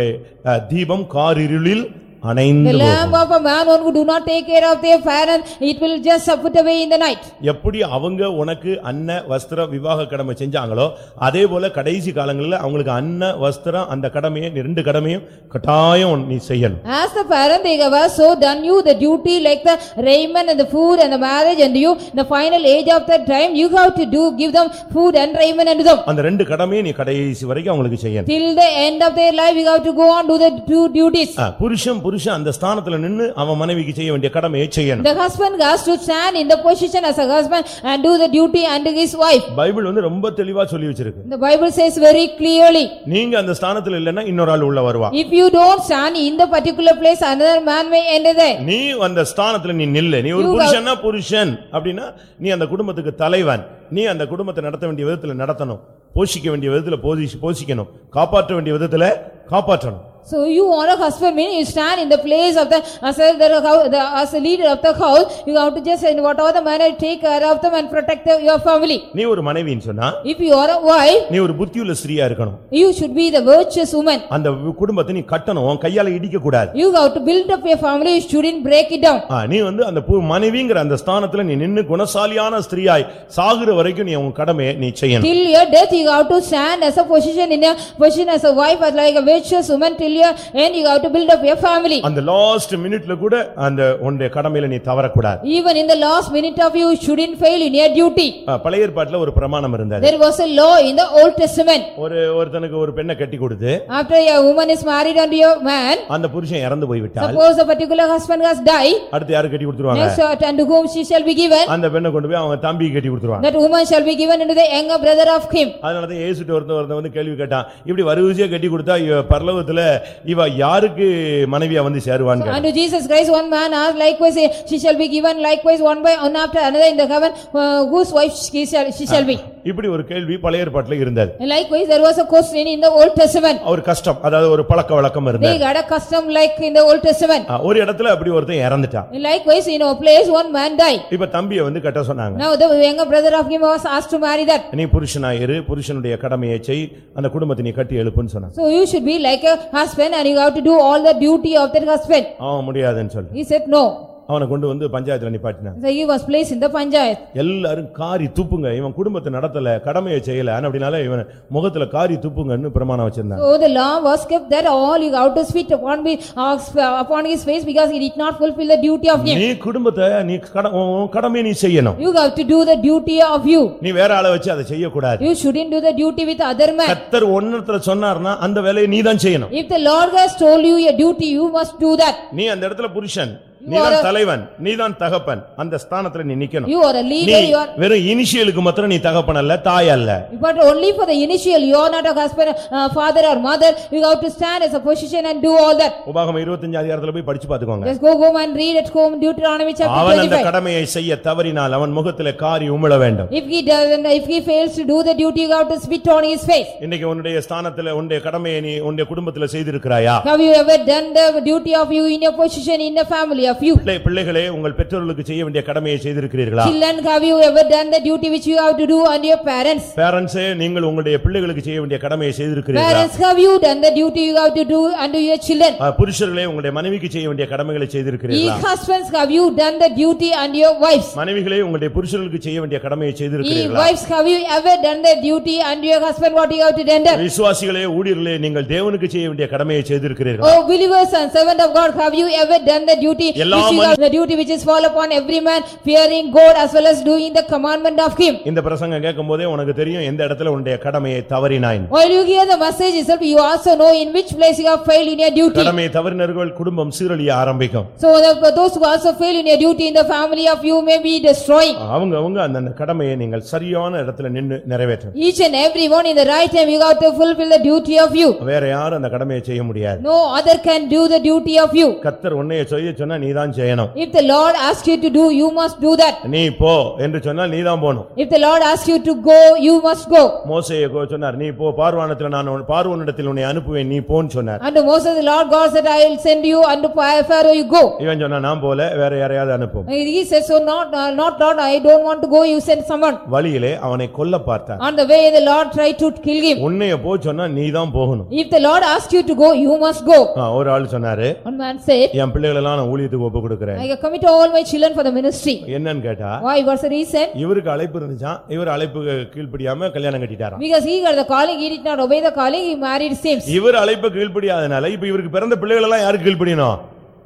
தீபம் காரிருளில் The அணைந்து lamp போகும் of a man one who do not take care of their parents, it will just put away in the night. எப்படி அவங்க உனக்கு அன்ன வஸ்திர விவாக கடமை செஞ்சாங்களோ அதே போல கடைசி காலங்களில் அவங்களுக்கு அன்ன வஸ்திரம் அந்த கடமையை ரெண்டு கடமையும் கட்டாயம் நீ செய்யணும் As the parent, they have so done you the duty like the raiment and the food and the marriage and you, the final age of that time, you have to do, give them food and raiment unto them. அந்த ரெண்டு கடமையை நீ கடைசி வரைக்கும் அவங்களுக்கு செய்யணும் Till the end of their life, you have to go on do the two duties. ஆ, புருஷன் புருஷன் அந்த ஸ்தானத்துல நின்னு அவன் மனைவிக்கு செய்ய வேண்டிய கடமையை செய்யணும். The husband has to stand in the position as a husband and do the duty unto his wife. Bible வந்து ரொம்ப தெளிவா சொல்லி வச்சிருக்கு. The Bible says very clearly, நீங்க அந்த ஸ்தானத்துல இல்லைன்னா இன்னொரு ஆள் உள்ள வருவா. If you don't stand in the particular place, another man may enter there. நீ அந்த ஸ்தானத்துல நீ நில்லு. நீ ஒரு You புருஷன்னா புருஷன். அப்படின்னா நீ அந்த குடும்பத்துக்கு தலைவன். நீ அந்த குடும்பத்தை நடத்த வேண்டிய விதத்துல நடத்தணும். போஷிக்க வேண்டிய விதத்துல போஷி போஷிக்கணும். காப்பாற்ற வேண்டிய விதத்துல காப்பாற்றணும். So you are a husband, meaning you stand in the place of the, as a, the, hou- the, as a leader of the house, you have to just in whatever the manner take care of them and protect the- your family. நீ ஒரு மனைவின்னு சொன்னா If you are a wife, நீ ஒரு புத்தியுள்ள ஸ்திரீயா இருக்கணும் you should be the virtuous woman. அந்த குடும்பத்தை நீ கட்டணும் உன் கையால இடிக்க கூடாது You have to build up your family, you shouldn't break it down. ஆ, நீ வந்து அந்த பு- மனைவிங்கிற அந்த ஸ்தானத்துல நீ நின்னு குணசாலியான ஸ்திரீயாய் சாகுற வரைக்கும் நீ உன் கடமையை நீ செய்யணும் Till your death, you have to stand as a position in a position as a wife, as like a virtuous woman till your end, you have to build up your family. அந்த last மினிட்ல கூட அந்த உன்னுடைய கடமையில நீ தவறக்கூடாது Even in the last minute of you, shouldn't fail in your duty. பழைய ஏற்பாட்டுல ஒரு பிரமாணம் இருந்தது There was a law in the Old Testament. ஒரு ஒருத்தனுக்கு ஒரு பெண்ணை கட்டி கொடுத்து After a woman is married unto your man, அந்த புருஷன் இறந்து போய்விட்டால் suppose a particular husband has died, அடுத்து யாரு கட்டி கொடுத்துருவாங்க next uh, unto whom she shall be given, அந்த பெண்ணை கொண்டு போய் அவங்க தம்பிக்கு கட்டி கொடுத்துருவாங்க that woman shall be given unto the younger brother of him. அதனாலதான் ஏசுட்டு ஒருத்தன் ஒருத்தன் வந்து கேள்வி கேட்டான் இப்படி வரிசையா கட்டி கொடுத்தா பரலோகத்துல இவ யாருக்கு மனைவியா வந்து சேருவான்னு கேட்டான். Unto Jesus Christ, one man asked likewise, eh, she shall be given likewise one by one after another in the heaven, uh, whose wife she shall, she shall be. இப்படி ஒரு கேள்வி பழைய ஏற்பாட்டுல இருந்தது And likewise, there was a question in the Old Testament. ஒரு கஷ்டம் அதாவது ஒரு பழக்க வழக்கம் They இருந்தது got a custom like in the Old Testament. ஒரு இடத்துல அப்படி ஒருத்தன் இறந்துட்டான் And likewise, in a place, one man died. இப்ப தம்பியை வந்து கட்ட சொன்னாங்க Now, the younger brother of him was asked to marry that. நீ புருஷனா இரு புருஷனுடைய கடமையை செய் அந்த குடும்பத்தை நீ கட்டி எழுப்புன்னு சொன்னாங்க So you should be like a husband and you have to do all the duty of that husband. அவன் முடியாதுன்னு சொல்லி He said no. அவனை கொண்டு வந்து பஞ்சாயத்துல நிப்பாட்டினாங்க So he was placed in the panchayat. எல்லாரும் காரி துப்புங்க இவன் குடும்பத்தை நடத்தல கடமையை செய்யல அப்படினால இவன் முகத்துல காரி துப்புங்கன்னு பிரமாணம் வச்சிருந்தாங்க So the law was kept that all you have to spit upon me, uh, upon his face because he did not fulfill the duty of him. நீ குடும்பத்தை நீ கட- உன் உன் கடமையை நீ செய்யணும் You have to do the duty of you. நீ வேற ஆளை வச்சு அதை செய்யக்கூடாது You shouldn't do the duty with other man. கத்தர் ஒன்னத்துல சொன்னார்னா அந்த வேலையை நீ தான் செய்யணும் If the Lord has told you a duty, you must do that. நீ அந்த இடத்துல புருஷன் நீதான் தலைவன் நீதான் தகப்பன் அந்த ஸ்தானத்துல நீ நிக்கணும் You are a leader, you are, வெறும் இனிஷியலுக்கு மாத்திரம் நீ தகப்பன் அல்ல தாய் அல்ல but only for the initial, you are not a husband, uh, father or mother. You have to stand as a position and do all that. உபாகம் இருபத்தஞ்சு அதிகாரத்துல போய் படிச்சு பாத்துக்கோங்க Just go home and read at home Deuteronomy chapter அவன் அந்த. கடமையை செய்ய தவறினால் அவன் முகத்திலே காரி உமிழ வேண்டும் If he doesn't, if he fails to do the duty, you have to spit on his face. இன்னைக்கு உன்னுடைய ஸ்தானத்துல உன்னுடைய கடமையை நீ உன்னுடைய குடும்பத்துல செய்திருக்கிறாயா Have you ever done the duty of you in your position in the family of you? பிள்ளை பிள்ளைகளே உங்கள் பெற்றோர்களுக்கு செய்ய வேண்டிய கடமையை செய்திருக்கிறீர்களா Children, have you ever done the duty which you have to do on your parents? பேரண்ட்ஸே நீங்கள் உங்களுடைய பிள்ளைகளுக்கு செய்ய வேண்டிய கடமையை செய்திருக்கிறீர்களா Parents, have you done the duty you have to do unto your children? புருஷர்களே உங்களுடைய மனைவிக்கு செய்ய வேண்டிய கடமைகளை Ye செய்திருக்கிறீர்களா husbands, have you done the duty unto your wives? மனைவிகளே உங்களுடைய புருஷர்களுக்கு செய்ய வேண்டிய கடமையை Ye செய்திருக்கிறீர்களா wives, have you ever done the duty unto your husband what you have to render? விசுவாசிகளே ஊழியர்களே நீங்கள் தேவனுக்கு செய்ய வேண்டிய கடமையை செய்திருக்கிறீர்களா Oh believers and servant of God, have you ever done the duty எல்லா which you மனு- have- the duty which is fall upon every man, fearing God as well as doing the commandment of him. இந்த பிரசங்கம் கேட்கும் போதே உனக்கு தெரியும் எந்த இடத்துல உன்னுடைய கடமையை தவறினாய் While you hear the message itself, you also know in which place you have failed in your duty. கடமையை தவறினர்கள் குடும்பம் சீரழிய ஆரம்பிக்கும் So the- for those who also fail in your duty in the family of you may be destroying. அவங்க அவங்க அந்த கடமையை நீங்கள் சரியான இடத்துல நின்னு நிறைவேற்றணும் Each and every one in the right time, you got to fulfill the duty of you. வேற யாரும் அந்த கடமையை செய்ய முடியாது No other can do the duty of you. கத்தர் உன்னைய செய்ய சொன்னா நீதான் செய்யணும் If the Lord asks you to do, you must do that. நீ போ என்று சொன்னால் நீதான் போகணும் If the Lord asks you to go, you must go. மோசேயை கோ- சொன்னார் நீ போ பார்வானத்துல நான் பார்வோனிடத்தில் உன்னை அனுப்புவேன் நீ போன்னு சொன்னார் Unto Moses, the Lord God said, I will send you unto Pharaoh, you go. இவன் சொன்னா நான் போல வேற யாரையாவது அனுப்பும் He says, so not, uh, not Lord, I don't want to go, you send someone. வழியிலே அவனை கொல்ல பார்த்தார் On the way, the Lord tried to kill him. உன்னைய போ சொன்னா நீதான் போகணும் If the Lord asks you to go, you must go. ஒரு ஆள் சொன்னாரு One man said, என் பிள்ளைகளெல்லாம் நான் ஊழியத்துக்கு ஒப்பு கொடுக்கிறேன் I commit all my children for the ministry. என்னன்னு கேட்டா Why, what's the reason? இவருக்கு அழைப்பு இருந்துச்சான் இவர் அழைப்பு கீழ்ப்படியாம கல்யாணம் கட்டிட்டாராம் Because he got the calling, he did not obey the calling, he married Sims. இவர் அழைப்பு கீழ்ப்படியாதனால இப்ப இவருக்கு பிறந்த பிள்ளைகள் எல்லாம் யாருக்கு கீழ்ப்படியணும்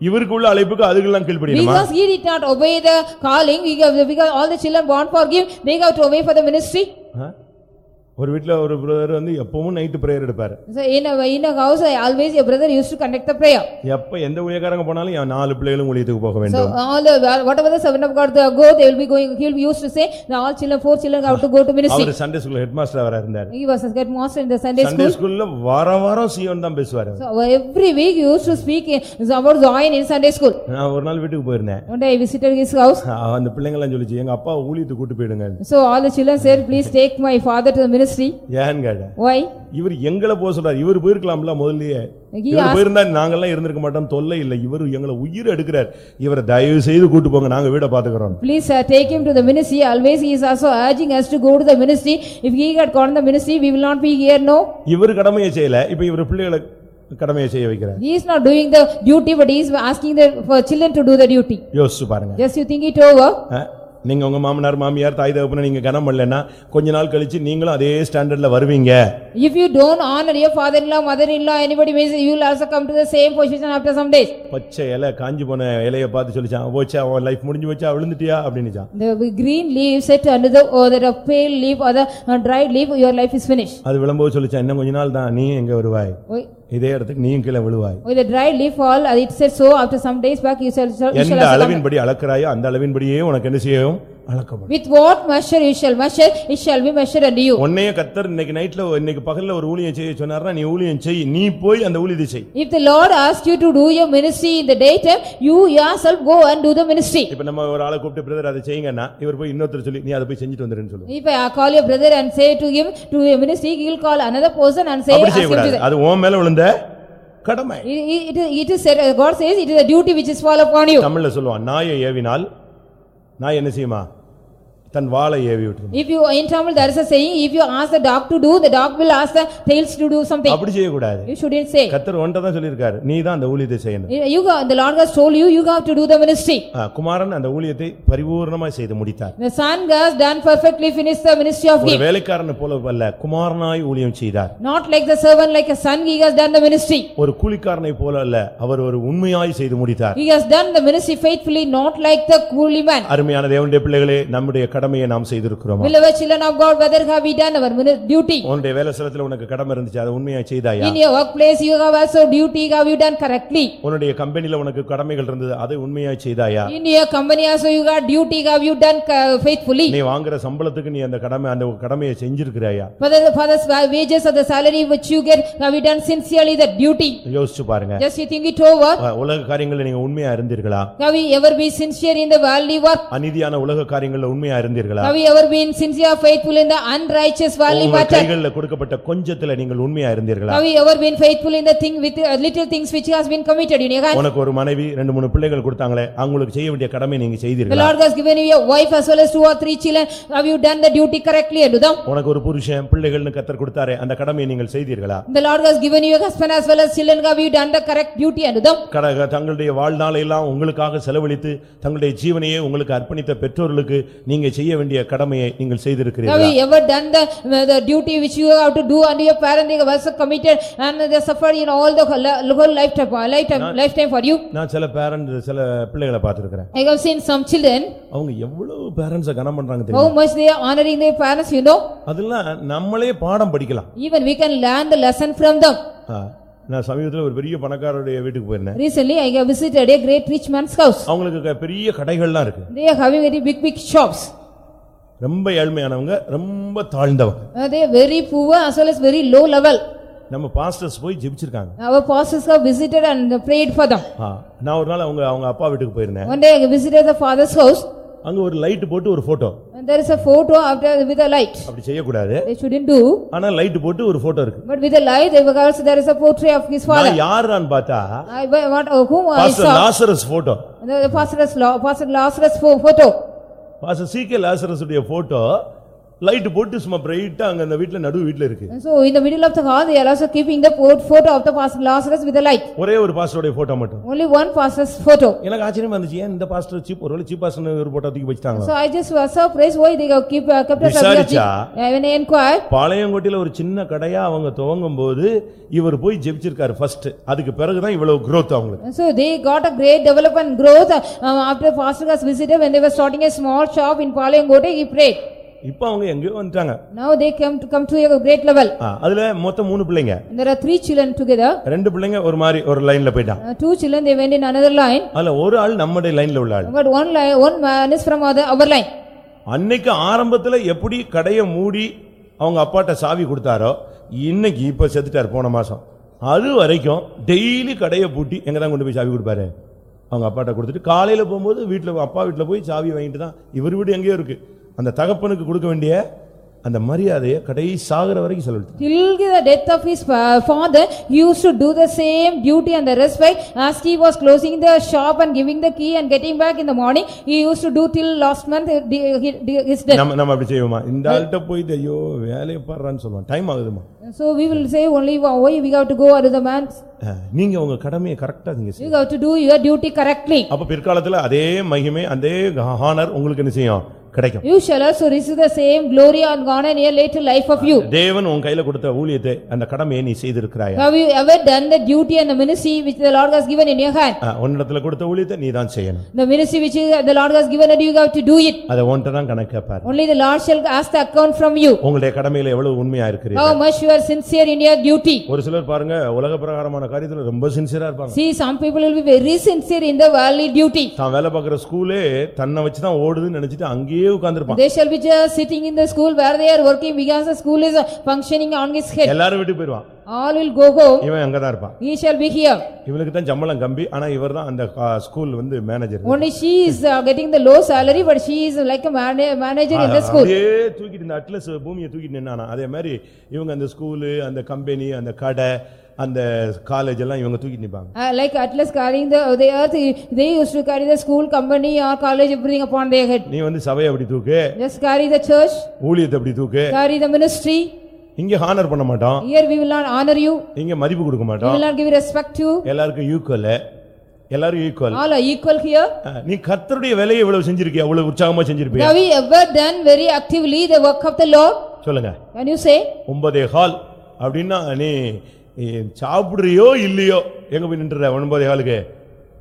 இவருக்கு உள்ள அழைப்புக்கு அதுக்கெல்லாம் கீழ்ப்படியணுமா Because he did not obey the calling, because because all the children born for him, they got to obey for the ministry. ஆ? ஒரு வீட்ல ஒரு பிரதர் வந்து எப்பவும் நைட்டு பிரேயர் எடுப்பாரு So in a, in a house, I always, your brother used to conduct the prayer. எப்ப எந்த ஊழியக்காரங்க போனாலும் என் நாலு பிள்ளைகளும் ஊழியத்துக்கு போக So வேண்டும் all the, whatever the servant of God they go, they will be going, he will be used to say, the all children, four children have to go to ministry. அவர் சண்டே ஸ்கூல்ல headmaster அவரா இருந்தார் He was a head master in the Sunday Sunday school. ஸ்கூல்ல வாரம் வாரம் சீவன் தான் பேசுவாரு So every week he used to speak in- about Zion in Sunday school. நான் ஒரு நாள் வீட்டுக்கு போயிருந்தேன் One day I visited his house. ஆ, அந்த பிள்ளைங்கெல்லாம் சொல்லிச்சு எங்க அப்பா ஊழியத்துக்கு கூட்டு போயிடுங்க So all the children said, please take my father to the ministry. ஏன்னு கேட்டேன் Why? இவர் எங்களை போக சொல்றாரு இவர் போயிருக்கலாம்ல முதல்லயே இவர் போயிருந்தா நாங்கெல்லாம் இருந்திருக்க மாட்டோம் தொல்லை இல்லை இவர் எங்களை உயிர் எடுக்கிறார் இவரை தயவு செய்து கூட்டு போங்க நாங்க வீட பாத்துக்கிறோம் Please uh, take him to the ministry. Always he is also urging us to go to the ministry. If he had gone to the ministry, we will not be here, no. இவர் கடமையை செய்யல இப்ப இவர் பிள்ளைகளை கடமையை செய்ய வைக்கிறார் He is not doing the duty, but he is asking the, for children to do the duty. யோசிச்சு பாருங்க Just you think it over. ஆ? நீங்க உங்க மாமனார் மாமியார் தாய் தகப்பனை நீங்க கனம் பண்ணலன்னா கொஞ்ச நாள் கழிச்சு நீங்களும் அதே ஸ்டாண்டர்ட்ல வருவீங்க If you don't honor your father-in-law, mother-in-law, anybody means you will also come to the same position after some days. பச்சை இலை காஞ்சி போன இலைய பார்த்து சொல்லிச்சான் போச்சா அவன் லைஃப் முடிஞ்சு வச்சா விழுந்துட்டியா அப்படின்னுச்சான் The green leaf set under the, or the pale leaf or the uh, dried leaf, your life is finished. அது விளம்போது சொல்லிச்சான் இன்னும் கொஞ்ச நாள் தான் நீ எங்க வருவாய் இதே இடத்துக்கு நீயும் கீழே விழுவாய் With the dried leaf fall, uh, it said so, after some days back, you shall, you shall எந்த. அளவின்படி அளக்கிறாயோ அந்த அளவின்படியே உனக்கு என்ன செய்யும் அளக்கப்படும் With what measure you shall measure, it shall be measured unto you. உன்னைய கத்தர் இன்னைக்கு நைட்ல இன்னைக்கு பகல்ல ஒரு ஊழியம் செய்ய சொன்னார்னா நீ ஊழியம் செய் நீ போய் அந்த ஊழியத்தை செய் If the Lord asks you to do your ministry in the daytime, you yourself go and do the ministry. இப்ப நம்ம ஒரு ஆளை கூப்பிட்டு பிரதர் அதை செய்யுங்கன்னா இவர் போய் இன்னொருத்தர் சொல்லி நீ அதை போய் செஞ்சுட்டு வந்துருன்னு சொல்லுவோம் If I call your brother and say to him, to your ministry, he will call another person and say, அப்படி ask him to செய்யக்கூடாது the- அது உன் மேல விழுந்த கடமை It it- it- it is said, uh, God says, it is a duty which is fall upon you. தமிழ்ல சொல்லுவான் நாயை ஏவினால் நாய் என்ன செய்யுமா தன் வாளை ஏவி விட்டுரும் If you, in Tamil, there is a saying, if you ask the dog to do, the dog will ask the tails to do something. அப்படி செய்யக்கூடாது You shouldn't say. கத்தர் ஒன்றை தான் சொல்லியிருக்காரு நீ தான் அந்த ஊழியத்தை செய்யணும் You, go- the Lord has told you, you have to do the ministry. ஆ, குமாரன் அந்த ஊழியத்தை பரிபூர்ணமாய் செய்து முடித்தார் The son has done perfectly finished the ministry of ஒரு him. வேலைக்காரனை போல அல்ல குமாரனாய் ஊழியம் செய்தார் Not like the servant, like a son, he has done the ministry. ஒரு கூலிக்காரனை போல அல்ல அவர் ஒரு உண்மையாய் செய்து முடித்தார் He has done the ministry faithfully, not like the coolie man. அருமையான தேவனுடைய பிள்ளைகளே நம்முடைய கடமையை நாம் செய்திருக்கிறோமா children of God, whether have we done our mini- duty? உன்னுடைய வேலை ஸ்தலத்துல உனக்கு கடமை இருந்துச்சு அதை உண்மையாய் செய்தாயா In your workplace, you have also duty, have you done correctly? உன்னுடைய கம்பெனில உனக்கு கடமைகள் இருந்தது அதை உண்மையாய் செய்தாயா In your company also, you got duty, have you done uh, faithfully? நீ வாங்குற சம்பளத்துக்கு நீ அந்த கடமை அந்த கடமையை செஞ்சிருக்கிறாயா For the, for the swa- wages of the salary which you get, have you done sincerely the duty? யோசிச்சு பாருங்க Just you think it over? அஹ், உலக காரியங்கள்ல நீங்க உண்மையா இருந்தீர்களா Have you ever been sincere in the worldly work? அநீதியான உலக காரியங்கள்ல உண்மையா இருந்தீர்களா Have you ever been sincere, faithful in the unrighteous worldly உங்க matter? கைகள்ல கொடுக்கப்பட்ட கொஞ்சத்துல நீங்கள் உண்மையா இருந்தீர்களா Have you ever been faithful in the thing with uh, little things which has been committed in your hand? உனக்கு ஒரு மனைவி ரெண்டு மூணு பிள்ளைகள் கொடுத்தாங்களே அவங்களுக்கு செய்ய வேண்டிய கடமை நீங்க The செய்தீர்களா Lord has given you a wife as well as two or three children. Have you done the duty correctly unto them? உனக்கு ஒரு புருஷன் பிள்ளைகள்னு கத்தர் கொடுத்தாரே அந்த கடமையை நீங்கள் செய்தீர்களா The Lord has given you a husband as well as children. Have you done the correct duty unto them? கட- தங்களுடைய வாழ்நாளை எல்லாம் உங்களுக்காக செலவழித்து தங்களுடைய ஜீவனையே உங்களுக்கு அர்ப்பணித்த பெற்றோர்களுக்கு நீங்க செய்ய வேண்டிய கடமையை நீங்கள் Have செய்திருக்கிறீர்களா you ever done the, the duty which you have to do unto your parent, they have also committed and they suffered in all the whole whole lifetime, lifetime, lifetime for you? நான் சில parent சில பிள்ளைகளை பார்த்திருக்கிறேன் I have seen some children, அவங்க எவ்வளவு பேரண்ட்ஸை கனம் பண்றாங்க how தெரியுமா much they are honoring their parents, you know? அதெல்லாம் நம்மளே பாடம் படிக்கலாம் Even we can learn the lesson from them. நான் சமீபத்துல ஒரு பெரிய பணக்காரருடைய வீட்டுக்கு போயிருந்தேன் Recently, I have visited a great rich man's house. அவங்களுக்கு பெரிய கடைகள்லாம் இருக்கு They are having very big, big shops. ரொம்ப ஏழ்மையானவங்க ரொம்ப தாழ்ந்தவங்க Uh, They are very poor as well as very low level. நம்ம பாஸ்டர்ஸ் போய் ஜெபிச்சிருக்காங்க Our pastors have visited and prayed for them. ஆ, நான் ஒரு நாள் அவங்க அவங்க அப்பா வீட்டுக்கு போயிருந்தேன் One day I visited the father's house அங்க ஒரு லைட் போட்டு ஒரு photo and there is a photo after with a light. அப்படி செய்யக்கூடாது They shouldn't do, ஆனா லைட் போட்டு ஒரு போட்டோ இருக்கு but with a light, there was also there is a portrait of his father. நான் யாருன்னு பார்த்தா I, what, uh, whom I pastor saw, Lazarus photo the the pastor's, law- pastor Lazarus pho- photo. Pastor C லாசரஸுடைய photo light போட்டு சும்மா பிரைட்டா அங்க அந்த வீட்ல நடு வீட்ல இருக்கு so in the middle of the hall, they are also keeping the port- photo of the pastor Lazarus with a light. ஒரே ஒரு பாஸ்டருடைய போட்டோ மட்டும் Only one pastor's photo. எனக்கு ஆச்சரியமா இருந்துச்சு ஏன் இந்த பாஸ்டர் சீப் ஒருவேளை சீப் பாஸ்டர் ஒரு போட்டோ தூக்கி So I just was surprised why they have keep, uh, kept us. விசாரிச்சா? When I inquired, பாளையங்கோட்டையில ஒரு சின்ன கடையா அவங்க துவங்கும் போது இவர் போய் ஜெபிச்சிருக்காரு ஃபர்ஸ்ட் அதுக்கு பிறகுதான் இவ்வளவு growth அவங்களுக்கு So they got a great development growth uh, after pastor was visited when they were starting a small shop in Palangote, he prayed. இப்ப அவங்க எங்கேயோ வந்துட்டாங்க Now they come to come to a great level. அதுல மொத்தம் மூணு பிள்ளைங்க there are three children together. ரெண்டு பிள்ளைங்க ஒரு மாதிரி ஒரு லைன்ல போயிட்டான் Uh, Two children, they went in another line. அதுல ஒரு ஆள் நம்முடைய லைன்ல உள்ள ஆள் But one line, one man is from other, our line. அன்னைக்கு ஆரம்பத்துல எப்படி கடையை மூடி அவங்க அப்பாட்ட சாவி கொடுத்தாரோ இன்னைக்கு இப்ப செத்துட்டார் போன மாசம் அது வரைக்கும் டெய்லி கடையை பூட்டி எங்க தான் கொண்டு போய் சாவி கொடுப்பாரு அவங்க அப்பாட்ட கொடுத்துட்டு காலையில போகும்போது வீட்டுல அப்பா வீட்டுல போய் சாவி வாங்கிட்டு தான் இவர் வீடு எங்கேயோ இருக்கு அந்த தகப்பனுக்கு கொடுக்க வேண்டிய அந்த மரியாதையை கடைசி சாகுற வரைக்கும் செலவழித்து Till the death of his fa- father, he used to do the same duty and the respect as he was closing the shop and giving the key and getting back in the morning. He used to do till last month uh, his death. நம்ம நம்ம அப்படி செய்வோமா இந்த ஆள்கிட்ட போயிட்டு ஐயோ வேலையை பாடுறான்னு சொல்லுவான் டைம் ஆகுதுமா So we will say only why we have to go to the man. நீங்க உங்க கடமையை கரெக்டா நீங்க You have to do your duty correctly. அப்ப பிற்காலத்துல அதே மகிமை அதே ஹானர் உங்களுக்கு என்ன செய்யும் கிடைக்கும் You shall also receive the same glory and honor in your later life of you. தேவன் உன் கையில கொடுத்த ஊழியத்தை அந்த கடமையை நீ செய்திருக்கிறாயா Have you ever done the duty and the ministry which the Lord has given in your hand? உன்னிடத்துல கொடுத்த ஊழியத்தை நீ தான் செய்யணும் The ministry which the Lord has given and you have to do it. அதை உன்கிட்ட தான் கணக்கு கேட்பாரு Only the Lord shall ask the account from you. உங்களுடைய கடமையில எவ்வளவு உண்மையா இருக்கிறீங்க How much you are sincere in your duty. ஒரு சிலர் பாருங்க உலக பிரகாரமான காரியத்துல ரொம்ப சின்சியரா இருப்பாங்க See, some people will be very sincere in the worldly duty. தான் வேலை பார்க்குற ஸ்கூலே தன்னை வச்சு தான் ஓடுதுன்னு நினைச்சிட்டு அங்கேயே உட்கார்ந்திருப்பான் They shall be just sitting in the school where they are working because the school is uh, functioning on his head. எல்லாரும் வீட்டுக்கு போயிடுவான் All will go home, இவன் அங்கதான் இருப்பான் he shall be here. இவனுக்கு தான் சம்பளம் கம்பி ஆனா இவர் தான் அந்த ஸ்கூல் வந்து manager Only she is uh, getting the low salary, but she is like a mana- manager in the school. அப்படியே தூக்கிட்டு இந்த அட்லஸ் பூமியை தூக்கிட்டு நின்னானா அதே மாதிரி இவங்க அந்த ஸ்கூலு அந்த கம்பெனி அந்த கடை அந்த காலேஜ் எல்லாம் இவங்க தூக்கிட்டு நிப்பாங்க Uh, Like Atlas carrying the, the earth, they used to carry the school, company or college, everything upon their head. நீ வந்து சபையை அப்படி தூக்கு Just carry the church, ஊழியத்தை அப்படி தூக்கு carry the ministry. இங்க ஹானர் பண்ண மாட்டோம் Here we will not honor you, இங்க மதிப்பு கொடுக்க we மாட்டோம் will not give respect to you. எல்லாருக்கும் ஈக்குவல் எல்லாரும் equal All are equal here. நீ கர்த்தருடைய வேலையை இவ்வளவு செஞ்சிருக்கிய அவ்வளவு உற்சாகமா செஞ்சிருப்பியா Have we ever done very actively the work of the Lord? சொல்லுங்க Can you say? ஒன்பதே ஹால் அப்படின்னா நீ நீ சாப்பிடுறியோ இல்லையோ எங்க போய் நின்றுற ஒன்பதே ஹாலுக்கு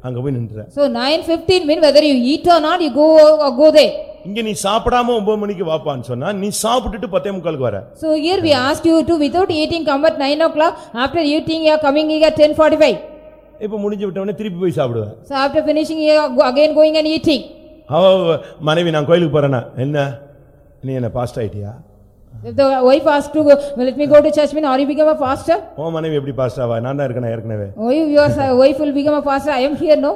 அங்க போய் நின்றுற So nine fifteen mean whether you eat or not, you go or go there. இங்க நீ சாப்பிடாம ஒன்பது மணிக்கு வாப்பான்னு சொன்னா நீ சாப்பிட்டுட்டு பத்தே முக்காலுக்கு வர So here we asked you to without eating come at nine o'clock, after eating you are coming here at ten forty-five. இப்ப முடிஞ்சு விட்டவனே திருப்பி போய் சாப்பிடுவ So after finishing you are go- again going and eating. அவ மனைவி நான் கோயிலுக்கு போறேன்னா என்ன நீ என்ன பாஸ்ட் ஆயிட்டியா If the wife asks to go, "Well, let me go to church, mean or you become a pastor? உன் மனைவி எப்படி பாஸ்ட் ஆவா நான் தான் இருக்கேன் ஏற்கனவே if your wife will become a pastor, I am here, no?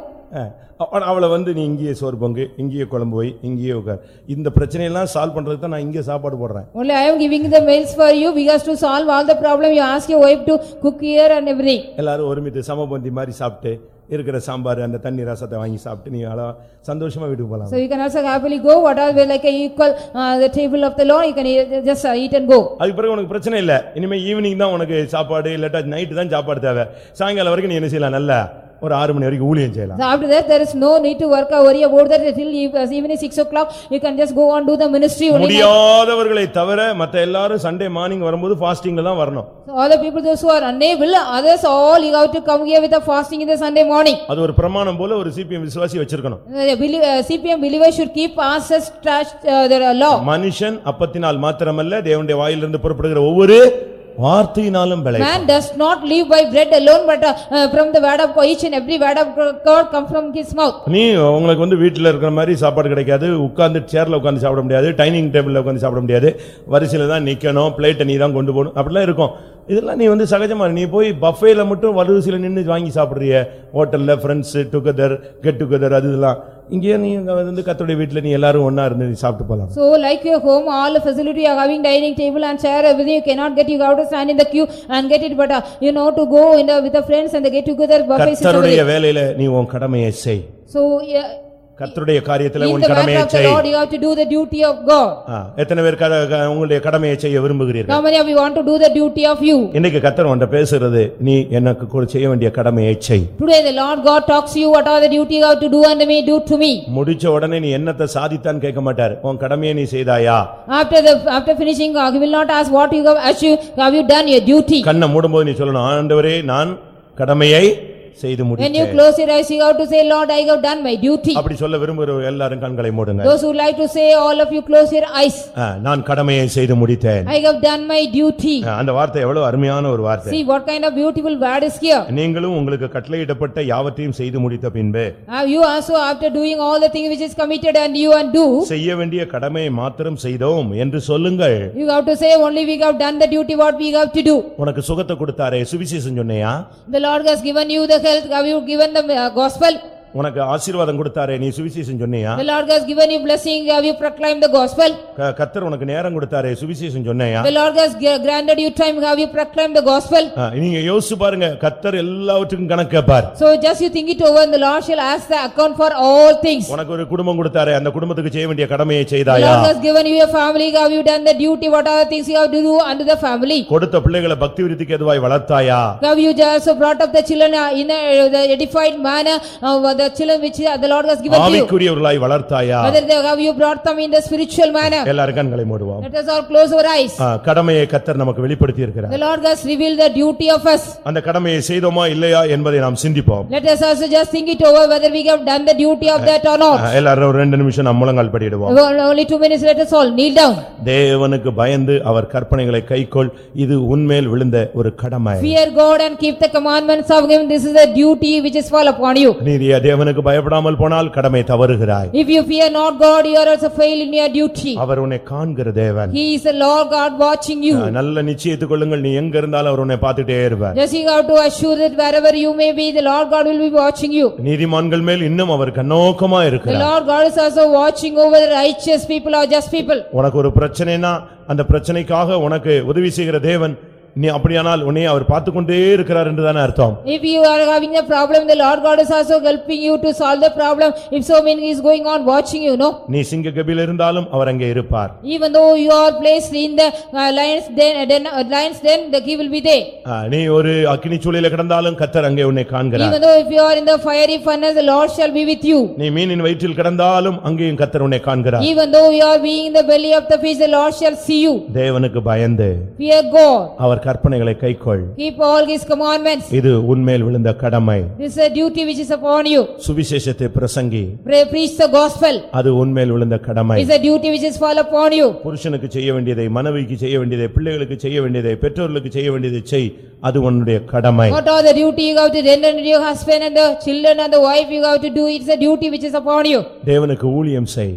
அவளை வந்து நீ இங்கேயே சோறு பொங்கு இங்கேயே குழம்பு போய் இங்கேயே உட்கார் இந்த பிரச்சனையெல்லாம் சால்வ் பண்றதுக்கு தான் நான் இங்கே சாப்பாடு போடுறேன் Only I am giving the meals for you because to solve all the problem, you ask your wife to cook here and everything. எல்லாரும் ஒருமித்து சமபந்தி மாதிரி சாப்பிட்டு இருக்கிற சாம்பார் அந்த தண்ணி ரசத்தை வாங்கி சாப்பிட்டு நீ அழகா சந்தோஷமா வீட்டுக்கு போலாம் So you can also happily go, what are we like a equal, uh, the table of the Lord, you can eat- just uh, eat and go. அதுக்கு பிறகு உனக்கு பிரச்சனை இல்ல. இனிமே ஈவினிங் தான் உனக்கு சாப்பாடு இல்லாட்டா நைட்டு தான் சாப்பாடு தேவை. சாயங்காலம் வரைக்கும் நீ என்ன செய்யலாம்? நல்லா ஒரு ஆறு மணி வரைக்கும் ஊழியம் செய்யலாம் after that, there is no need to work or worry about that till eve- evening six o'clock, you can just go on do the ministry only. முடியாதவர்களை தவிர மத்த எல்லாரும் சண்டே மார்னிங் வரும்போது ஃபாஸ்டிங்ல தான் வரணும் So all the people, those who are unable, others all you have to come here with a fasting in the Sunday morning. அது ஒரு பிரமாணம் போல ஒரு சிபிஎம் விசுவாசி வச்சிருக்கணும் Uh, belie- uh, CPM believers should keep us as trash, uh, the law. மனுஷன் அப்பத்தினால் மாத்திரமல்ல தேவனுடைய வாயிலிருந்து புறப்படுகிற ஒவ்வொரு வார்த்தையினாலும் விளை Man does not live by bread alone, but uh, uh, from the word of God, each and every word of God come from his mouth. நீ உங்களுக்கு வந்து வீட்டுல இருக்கிற மாதிரி சாப்பாடு கிடைக்காது. உட்கார்ந்து சேர்ல உட்கார்ந்து சாப்பிட முடியாது. டைனிங் டேபிள்ல உட்கார்ந்து சாப்பிட முடியாது. வரிசையில தான் நிக்கணும். பிளேட்டை நீ தான் கொண்டு போகணும். அப்படிலாம் இருக்கும். இதெல்லாம் நீ வந்து சகஜமா நீ போய் பஃபேல மட்டும் வரிசையில நின்னு வாங்கி சாப்பிடுறிய. ஹோட்டல்ல ஃப்ரெண்ட்ஸ் டுகெதர் கெட் டுகெதர் அது இதெல்லாம். இங்கே நீ இங்க வந்து கத்தோடைய வீட்டுல நீ எல்லாரும் ஒண்ணா இருந்து நீ சாப்பிட்டு போலாம் So like your home, all the facility you are having dining table and chair, everything, you cannot get, you have to stand in the queue and get it, but uh, you know to go in the, with the friends and they get together buffet system. கர்த்தருடைய வேலையில நீ உன் கடமையை செய் So, yeah, கர்த்தருடைய காரியத்துல உன் கடமையை செய் Lord, you have to do the duty of God. ஆ, எத்தனை பேர் க- க- உங்களுடைய கடமையை செய்ய விரும்புகிறீர்கள் How many of you want to do the duty of you? இன்னைக்கு கத்தர் உன்ட்ட பேசுறது நீ எனக்கு கூட செய்ய வேண்டிய கடமையை செய் Today the Lord God talks to you, what are the duty you have to do unto me, do to me. முடிச்ச உடனே நீ என்னத்தை சாதித்தான்னு கேட்க மாட்டார் உன் கடமையை நீ செய்தாயா After the, after finishing, uh, he will not ask what you have achieved, have you done your duty? கண்ணை மூடும்போது நீ சொல்லணும் ஆண்டவரே நான் கடமையை செய்து When you முடித்தேன் close your eyes, you have to say, Lord, I have done my duty. அப்படி சொல்ல விரும்புகிற எல்லாரும் கண்களை மூடுங்க Those who like to say, all of you close your eyes. ஆ, நான் கடமையை செய்து முடித்தேன் I have done my duty. ஆ, அந்த வார்த்தை எவ்வளவு அருமையான ஒரு வார்த்தை See what kind of beautiful word is here. நீங்களும் உங்களுக்கு கட்டளையிடப்பட்ட யாவற்றையும் செய்து முடித்த பின்பு Uh, You also after doing all the things which is committed and you and do, செய்ய வேண்டிய கடமையை மாத்திரம் செய்தோம் என்று சொல்லுங்கள் you have to say only we have done the duty what we have to do. உனக்கு சுகத்தை கொடுத்தாரே சுவிசேஷம் சொன்னையா The Lord has given you the health, have you given the gospel? உனக்கு ஆசீர்வாதம் கொடுத்தாரே நீ சுவிசேஷம் சொன்னியா The Lord has given you blessing, have you proclaimed the gospel? க- கர்த்தர் உனக்கு நேரம் கொடுத்தாரே சுவிசேஷம் சொன்னையா The Lord has g- granted you time, have you proclaimed the gospel? ஆ, நீங்க யோசிச்சு பாருங்க கர்த்தர் எல்லாவற்றுக்கும் கணக்கு கேட்பார் So just you think it over and the Lord shall ask the account for all things. உனக்கு ஒரு குடும்பம் கொடுத்தாரே அந்த குடும்பத்துக்கு செய்ய வேண்டிய கடமையை The செய்தாயா Lord has given you a family, have you done the duty, what are the things you have to do unto the family? கொடுத்த பிள்ளைகளை பக்தி விருத்திக்கு எதுவாய் வளர்த்தாயா Have you also brought up the children uh, in a the edified manner, uh, the children which uh, the Lord has given to you? ஆவிக்குரியவர்களாய் வளர்த்தாயா Whether they have you brought them in the spiritual manner? எல்லாரும் கண்களை மூடுவோம் Let us all close our eyes. ஆ, கடமையை கர்த்தர் நமக்கு வெளிப்படுத்தி இருக்கிறார் The Lord has revealed the duty of us. அந்த கடமையை செய்தோமா இல்லையா என்பதை நாம் சிந்திப்போம் Let us also just think it over whether we have done the duty of that or not. எல்லாரும் ஒரு ரெண்டு நிமிஷம் நம்ம முழங்கால் படிடுவோம் Only two minutes, let us all kneel down. தேவனுக்கு பயந்து அவர் கற்பனைகளை கைக்கொள் இது உன்மேல் விழுந்த ஒரு கடமை Fear God and keep the commandments of Him. This is a duty which is fall upon you. நீ தேவனுக்கு பயப்படாமல் போனால் கடமை தவறுகிறாய் If you fear not God, you are also fail in your duty. அவர் உன்னை காண்கிற தேவன் He is the Lord God watching you. நல்ல நிச்சயத்துக் கொள்ளுங்கள் நீ எங்க இருந்தாலும் அவர் உன்னை பார்த்துட்டே இருப்பார் Just you have to assure that wherever you may be, the Lord God will be watching you. நீதிமான்கள் மேல் இன்னும் அவர் கண்ணோக்கமா The இருக்கிறார் Lord God is also watching over the righteous people or just people. உனக்கு ஒரு பிரச்சனைனா அந்த பிரச்சனைக்காக உனக்கு உதவி செய்கிற தேவன் நீ அப்படியானால் உன்னை அவர் பார்த்து கொண்டே இருக்கிறார் என்றுதானே அர்த்தம் If you are having a problem, the Lord God is also helping you to solve the problem. If so, mean He is going on watching you, no? நீ சிங்க கபில் இருந்தாலும் அவர் அங்கே இருப்பார் Even though you are placed in the uh, lions den, then, uh, lions den, the He will be there. நீ ஒரு அக்கினி சூளையில கிடந்தாலும் கத்தர் அங்கே உன்னை காண்கிறார் Even though if you are in the fiery furnace, the Lord shall be with you. நீ மீனின் வயிற்றில் கிடந்தாலும் அங்கேயும் கத்தர் உன்னை காண்கிறார் Even though you are being in the belly of the fish, the Lord shall see you. தேவனுக்கு பயந்து Fear God. அவர் கற்பனைகளை கைக்கொள் Keep all His commandments. இது உன்மேல் விழுந்த கடமை This is a duty which is upon you. சுவிசேஷத்தை பிரசங்கி preach the gospel. அது உன்மேல் விழுந்த கடமை It's a duty which is fall upon you. புருஷனுக்கு செய்ய வேண்டியதை மனைவிக்கு செய்ய வேண்டியதை பிள்ளைகளுக்கு செய்ய வேண்டியதை பெற்றோர்களுக்கு செய்ய வேண்டியதை செய் அது உன்னுடைய கடமை What are the duty you have to render to your husband and the children and the wife you have to do? It's a duty which is upon you. தேவனுக்கு ஊழியம் செய்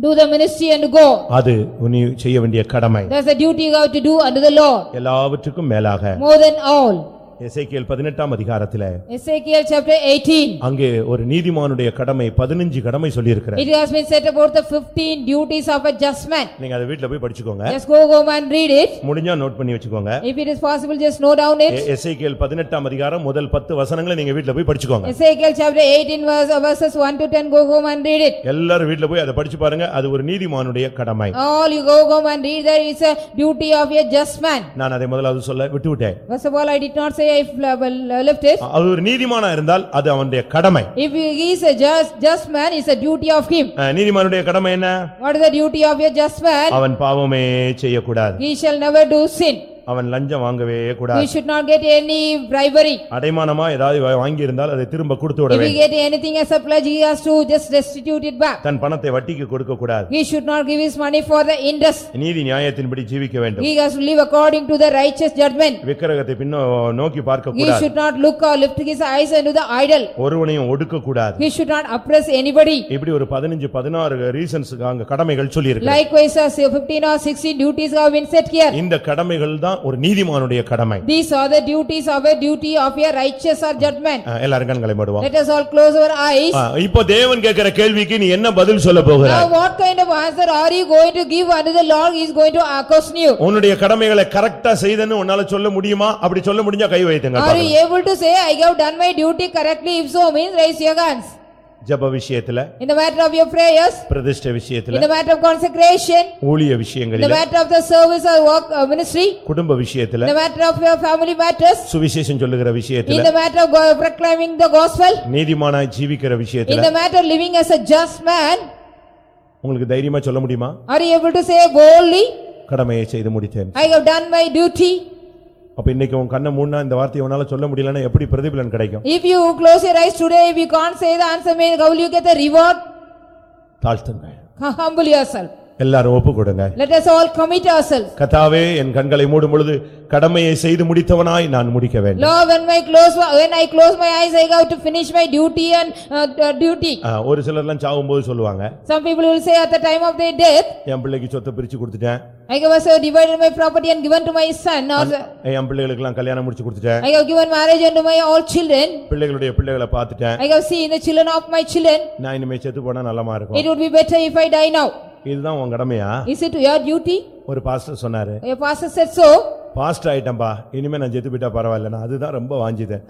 Do the ministry and go. அது நீ செய்ய வேண்டிய கடமை That's a duty you have to do under the law. எல்லாவற்றுக்கும் மேலாக More than all. எசேக்கியேல் பதினெட்டாம் அதிகாரத்திலே Ezekiel chapter 18. அங்கே ஒரு நீதிமானுடைய கடமை பதினஞ்சு கடமை சொல்லியிருக்கிறார் It has been said about the fifteen duties of a just man. நீங்க அதை வீட்ல போய் படிச்சுக்கோங்க Just go home and read it. முடிஞ்சா நோட் பண்ணி வச்சுக்கோங்க If it is possible, just note down it. எ- எசேக்கியேல் பதினெட்டாம் அதிகாரம் முதல் பத்து வசனங்களை நீங்க வீட்ல போய் படிச்சுக்கோங்க Ezekiel chapter 18 verse- verses 1 to 10, go home and read it. எல்லாரும் வீட்ல போய் அதை படிச்சு பாருங்க அது ஒரு நீதிமானுடைய கடமை All you go home and read that it's a duty of a just man. நான் அதை முதலாவது சொல்ல விட்டு விட்டேன் First of all, I did not say if uh, left it. அது ஒரு நீதிமானா இருந்தால் அது அவனுடைய கடமை If he is a just, just man, it's a duty of him. அஹ், நீதிமானுடைய கடமை என்ன What is the duty of a just man? அவன் பாவமே செய்யக்கூடாது He shall never do sin. அவன் லஞ்சம் வாங்கவே கூடாது He should not get any bribery. அடைமானமா ஏதாவது வா- வாங்கியிருந்தால் அதை திரும்ப கொடுத்து விட If he வேண்டும் get anything as a pledge, he has to just restitute it back. தன் பணத்தை வட்டிக்கு கொடுக்க கூடாது He should not give his money for the interest. நீதி நியாயத்தின்படி ஜீவிக்க வேண்டும் He has to live according to the righteous judgment. விக்கிரகத்தை பின்னோ நோக்கி பார்க்க He கூடாது should not look or lift his eyes into the idol. ஒருவனையும் ஒடுக்க கூடாது He should not oppress anybody. இப்படி ஒரு பதினஞ்சு பதினாறு அங்க கடமைகள் சொல்லி இருக்கு Likewise, as fifteen or sixteen duties have been set here. இந்த கடமைகள் தான் ஒரு நீதிமானுடைய கடமை These are the duties of a duty of a righteous or judgment. எல்லாரும் கண்களை மூடுவோம் Let us all close our eyes. இப்போ தேவன் கேட்கிற கேள்விக்கு நீ என்ன பதில் சொல்ல போகிற Now what kind of answer are you going to give unto the Lord is going to question you? உன்னுடைய கடமைகளை கரெக்டா செய்தன்னு உன்னால சொல்ல முடியுமா அப்படி சொல்ல முடிஞ்சா கை வைத்துங்க Are you able to say, I have done my duty correctly? If so, means raise your hands. ஜெப விஷயத்துல In the matter of your prayers, பிரதிஷ்டை in விஷயத்துல the matter of consecration, ஊழிய in the விஷயங்களில matter of the service or work uh, ministry, குடும்ப in விஷயத்துல the matter of your family matters, சுவிசேஷம் சொல்லுகிற in விஷயத்துல the matter of go- proclaiming the gospel, நீதிமானாய் ஜீவிக்கிற in விஷயத்துல the matter of living as a just man, உங்களுக்கு தைரியமா சொல்ல முடியுமா are you able to say boldly, கடமையை செய்து முடித்தேன் I have done my duty? அப்ப இன்னைக்கு உன் கண்ணை மூடினா இந்த வார்த்தையை உன்னால சொல்ல முடியலன்னா எப்படி பிரதிபலன் கிடைக்கும் If you close your eyes today, if you can't say the answer, mean how will you get the reward? தாழ்த்துங்க Humble yourself. எல்லாரும் ஒப்பு கொடுங்க Let us all commit ourselves. கத்தாவே என் கண்களை மூடும் பொழுது கடமையை செய்து முடித்தவனாய் நான் முடிக்க வேண்டும் Lord, when my close, when I close my eyes, I have to finish my duty and uh, uh, duty. ஒரு சிலர்லாம் சாகும்போது சொல்லுவாங்க Some people will say at the time of their death, என் பிள்ளைக்கு சொத்தை பிரிச்சு கொடுத்துட்டேன் I have also divided my property and given to my son, or என் பிள்ளைகளுக்கெல்லாம் கல்யாணம் முடிச்சு கொடுத்துட்டேன் I have given marriage unto my all children. பிள்ளைகளுடைய பிள்ளைகளை பார்த்துட்டேன் I have seen the children of my children. நான் இனிமே செத்து போனா நல்லமா It இருக்கும் would be better if I die now. இதுதான் உன் கடமையா Is it your duty? ஒரு பாஸ்டர் சொன்னாரு Your pastor said so. pastor ஆயிட்டம்பா இனிமே நான் செத்து போயிட்டா பரவாயில்ல நான் அதுதான் ரொம்ப வாஞ்சிதேன்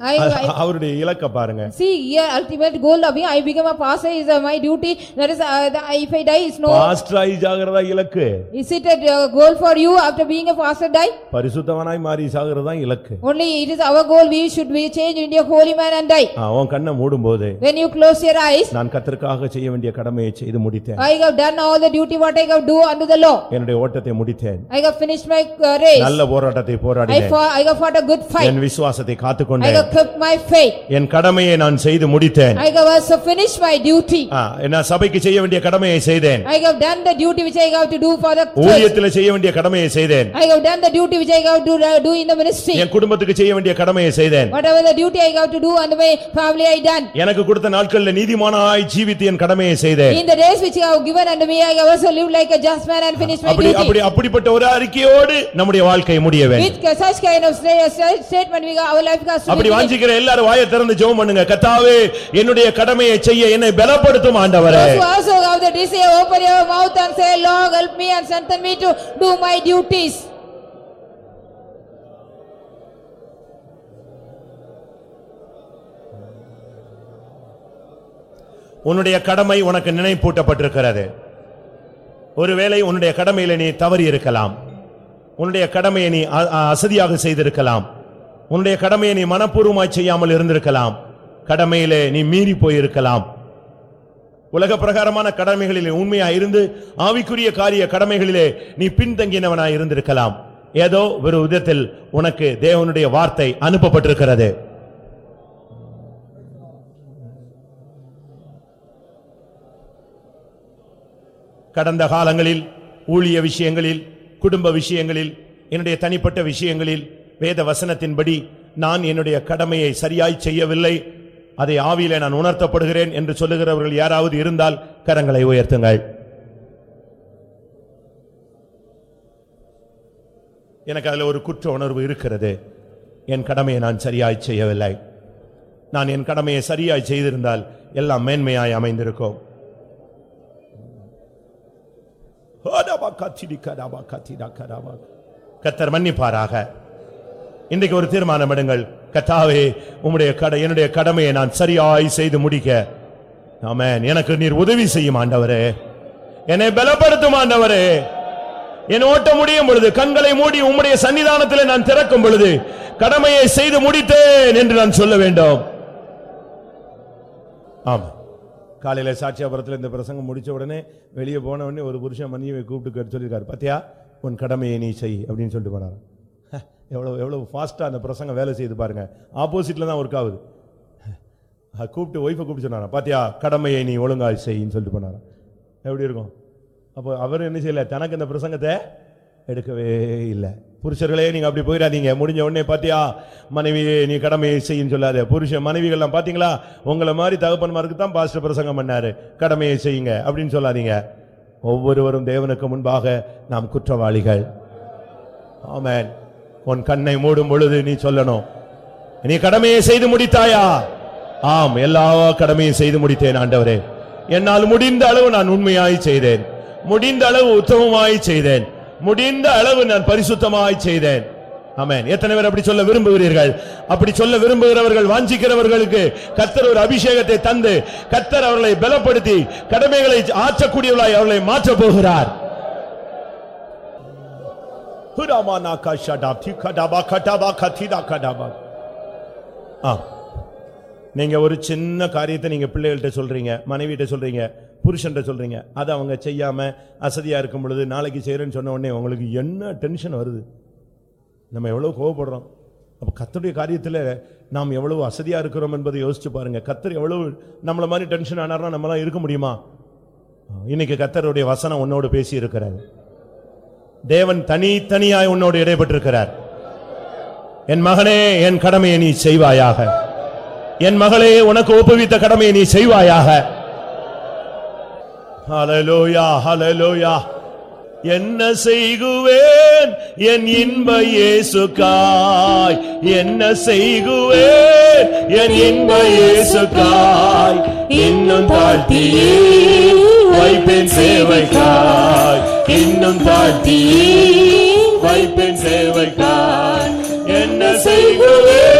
அவருடைய இலக்க பாருங்க See, here ultimate goal of me, I become a pastor is uh, my duty. That is, uh, the- if I die, is no. Pastor ஆகி ஜாகிறதா இலக்கு Is it a uh, goal for you after being a pastor die? பரிசுத்தவனாய் மாறி சாகிறதா இலக்கு Only it is our goal, we should be changed into a holy man and die. ஆ, உன் கண்ணை மூடும்போது When you close your eyes, நான் கத்தருக்காக செய்ய வேண்டிய கடமையை செய்து முடித்தேன் I have done all the duty what I have do unto the law. என்னுடைய ஓட்டத்தை முடித்தேன் I have finished my uh, race. நல்ல போராட்டத்தை போராடினேன் fought, I have fought a good fight. என் விசுவாசத்தை I காத்துக்கொண்டேன் have kept my faith. என் கடமையை நான் செய்து முடித்தேன் I have also finished my duty. ஆ, நான் சபைக்கு செய்ய வேண்டிய கடமையை செய்தேன் I have done the duty which I have to do for the church. ஊழியத்தில் செய்ய வேண்டிய கடமையை செய்தேன் I have done the duty which I have to uh, do in the ministry. என் குடும்பத்துக்கு செய்ய வேண்டிய கடமையை செய்தேன் Whatever the duty I have to do under my family I done. எனக்கு கொடுத்த நாட்கள்ல நீதிமானாய் ஜீவித்து என் கடமையை செய்தேன் In the days which you have given unto me, I have also lived like a just man and finished my அப்படி அப்படி duty. அப்படிப்பட்ட ஒரு அறிக்கையோடு நம்முடைய வாழ்க்கை முடிய வேண்டும் With such kind of sta- sta- statement, we got- our life has to be. அப்படி. வாஞ்சிக்கிற எல்லாரும் வாயை திறந்து ஜெபம் பண்ணுங்க கத்தாவே என்னுடைய கடமையை செய்ய என்னை பலப்படுத்தும் ஆண்டவரே also have the desire, open your mouth and say, Lord, help me and strengthen me to do my duties. உன்னுடைய கடமை உனக்கு நினைப்பூட்டப்பட்டிருக்கிறது ஒருவேளை உன்னுடைய கடமையில நீ தவறி இருக்கலாம் உன்னுடைய கடமையை நீ அசதியாக செய்திருக்கலாம். உன்னுடைய கடமையை நீ மனப்பூர்வமாய் செய்யாமல் இருந்திருக்கலாம். கடமையிலே நீ மீறி போயிருக்கலாம். உலக பிரகாரமான கடமைகளிலே உண்மையாக இருந்து ஆவிக்குரிய காரிய கடமைகளிலே நீ பின்தங்கினவனாய் இருந்திருக்கலாம். ஏதோ ஒரு விதத்தில் உனக்கு தேவனுடைய வார்த்தை அனுப்பப்பட்டிருக்கிறது. கடந்த காலங்களில் ஊழிய விஷயங்களில் குடும்ப விஷயங்களில் என்னுடைய தனிப்பட்ட விஷயங்களில் வேத வசனத்தின்படி நான் என்னுடைய கடமையை சரியாய் செய்யவில்லை. அதை ஆவியில நான் உணர்த்தப்படுகிறேன் என்று சொல்லுகிறவர்கள் யாராவது இருந்தால் கரங்களை உயர்த்துங்கள். எனக்கு அதில் ஒரு குற்ற உணர்வு இருக்கிறது. என் கடமையை நான் சரியாய் செய்யவில்லை. நான் என் கடமையை சரியாய் செய்திருந்தால் எல்லாம் மேன்மையாய் அமைந்திருக்கும். கத்தர் மன்னிப்பாராக. இன்றைக்கு ஒரு தீர்மானம் எடுங்கள். கத்தாவே உம்முடைய கடை என்னுடைய கடமையை நான் சரியாய் செய்து முடிக்க. ஆமேன். எனக்கு நீர் உதவி செய்யும் ஆண்டவரே. என்னை பலப்படுத்தும் ஆண்டவரே. என் ஓட்டம் முடியும் பொழுது கண்களை மூடி உம்முடைய சன்னிதானத்தில் நான் திறக்கும் பொழுது கடமையை செய்து முடித்தேன் என்று நான் சொல்ல வேண்டும். ஆமா காலையில் சாட்சியாபுரத்தில் இந்த பிரசங்கம் முடித்த உடனே வெளியே போன உடனே ஒரு புருஷன் மனைவியை கூப்பிட்டு கேட்டு சொல்லியிருக்காரு. பார்த்தியா உன் கடமையை நீ செய் அப்படின்னு சொல்லிட்டு போனார். எவ்வளோ எவ்வளோ ஃபாஸ்ட்டாக அந்த பிரசங்கம் வேலை செய்து பாருங்கள் ஆப்போசிட்டில் தான் ஒர்க் ஆகுது. கூப்பிட்டு ஒய்ஃபை கூப்பிட்டு சொன்னாராம் பார்த்தியா கடமையை நீ ஒழுங்காக செய்யின்னு சொல்லிட்டு போனாராம் எப்படி இருக்கும்? அப்போ அவர் என்ன செய்யல தனக்கு இந்த பிரசங்கத்தை எடுக்கவே இல்லை. புருஷர்களே நீங்கள் அப்படி போயிடாதீங்க. முடிஞ்ச உடனே பார்த்தியா மனைவியே நீ கடமையை செய்யின்னு சொல்லாத. புருஷ மனைவிகள்லாம் பார்த்தீங்களா உங்களை மாதிரி தகப்பன்மாருக்கு தான் பாஸ்டர் பிரசங்கம் பண்ணார். கடமையை செய்யுங்க அப்படின்னு சொல்லாதீங்க. ஒவ்வொருவரும் தேவனுக்கு முன்பாக நாம் குற்றவாளிகள். ஆமேன். உன் கண்ணை மூடும் பொழுது நீ சொல்லணும். நீ கடமையை செய்து முடித்தாயா? ஆம் எல்லா கடமையும் செய்து முடித்தேன் ஆண்டவரே. என்னால் முடிந்த அளவு நான் உண்மையாய் செய்தேன். முடிந்த அளவு உத்தமமாய் செய்தேன். முடிந்த அளவு நான் பரிசுத்தமாய் செய்தேன். ஆமேன். எத்தனை பேர் அப்படி சொல்ல விரும்புகிறீர்கள்? அப்படி சொல்ல விரும்புகிறவர்கள் வாஞ்சிக்கிறவர்களுக்கு கர்த்தர் ஒரு அபிஷேகத்தை தந்து கர்த்தர் அவர்களை பலப்படுத்தி கடமைகளை ஆற்றக்கூடியவர்களாய் அவர்களை மாற்றப் போகிறார் ஆ. நீங்க ஒரு சின்ன காரியத்தை நீங்க பிள்ளைகள்கிட்ட சொல்றீங்க மனைவிட்ட சொல்றீங்க புருஷன்ட்ட சொல்றீங்க. அதை அவங்க செய்யாம அசதியா இருக்கும் பொழுது நாளைக்கு செய்யறேன்னு சொன்ன உடனே உங்களுக்கு என்ன டென்ஷன் வருது? நம்ம எவ்வளவு கோவப்படுறோம். அப்போ கத்தருடைய காரியத்தில் நாம் எவ்வளவு அசதியாக இருக்கிறோம் என்பதை யோசிச்சு பாருங்கள் கத்தர் எவ்வளவு நம்மளை மாதிரி டென்ஷன் ஆனார்னா நம்மளாம் இருக்க முடியுமா? இன்னைக்கு கத்தருடைய வசனம் உன்னோடு பேசி இருக்கிறார். தேவன் தனித்தனியாய் உன்னோடு இடைப்பட்டிருக்கிறார். என் மகனே என் கடமையை நீ செய்வாயாக. என் மகளே உனக்கு ஒப்புவித்த கடமையை நீ செய்வாயாக. ஹalleluya ஹalleluya என்ன செய்குவேன்? என் இன்ப இயேசுக்காய். என்ன செய்குவேன்? என் இன்ப இயேசுக்காய். இன்னும் தாழ்த்தியே வைப்பேன் சேவைக்காய். இன்னும் தாழ்த்தியே வைப்பேன் சேவைக்காய். என்ன செய்குவேன்?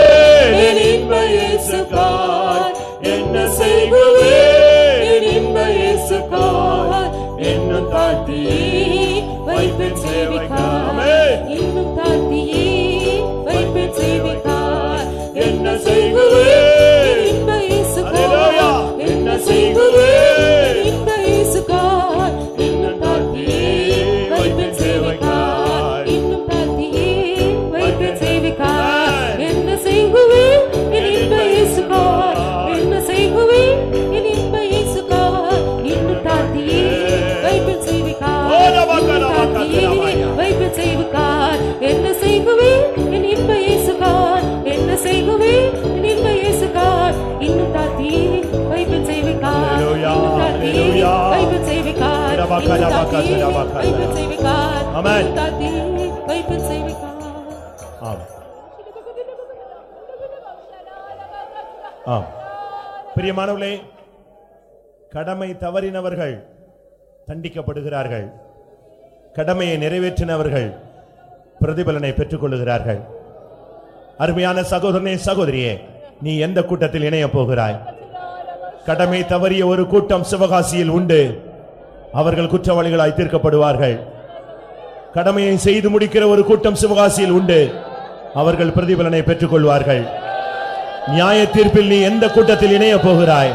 வைப்பேன் சேவைக்காய் ஆம் பிரியமானவர்களே கடமை தவறினவர்கள் தண்டிக்கப்படுகிறார்கள். கடமையை நிறைவேற்றினவர்கள் பிரதிபலனை பெற்றுக் கொள்ளுகிறார்கள் அருமையான சகோதரனே சகோதரியே நீ எந்த கூட்டத்தில் இணையப் போகிறாய்? கடமை தவறிய ஒரு கூட்டம் சிவகாசியில் உண்டு. அவர்கள் குற்றவாளிகளாய் தீர்க்கப்படுவார்கள். கடமையை செய்து முடிக்கிற ஒரு கூட்டம் சிவகாசியில் உண்டு. அவர்கள் பிரதிபலனை பெற்றுக் கொள்வார்கள் நியாய தீர்ப்பில் நீ எந்த கூட்டத்தில் இணைய போகிறாய்?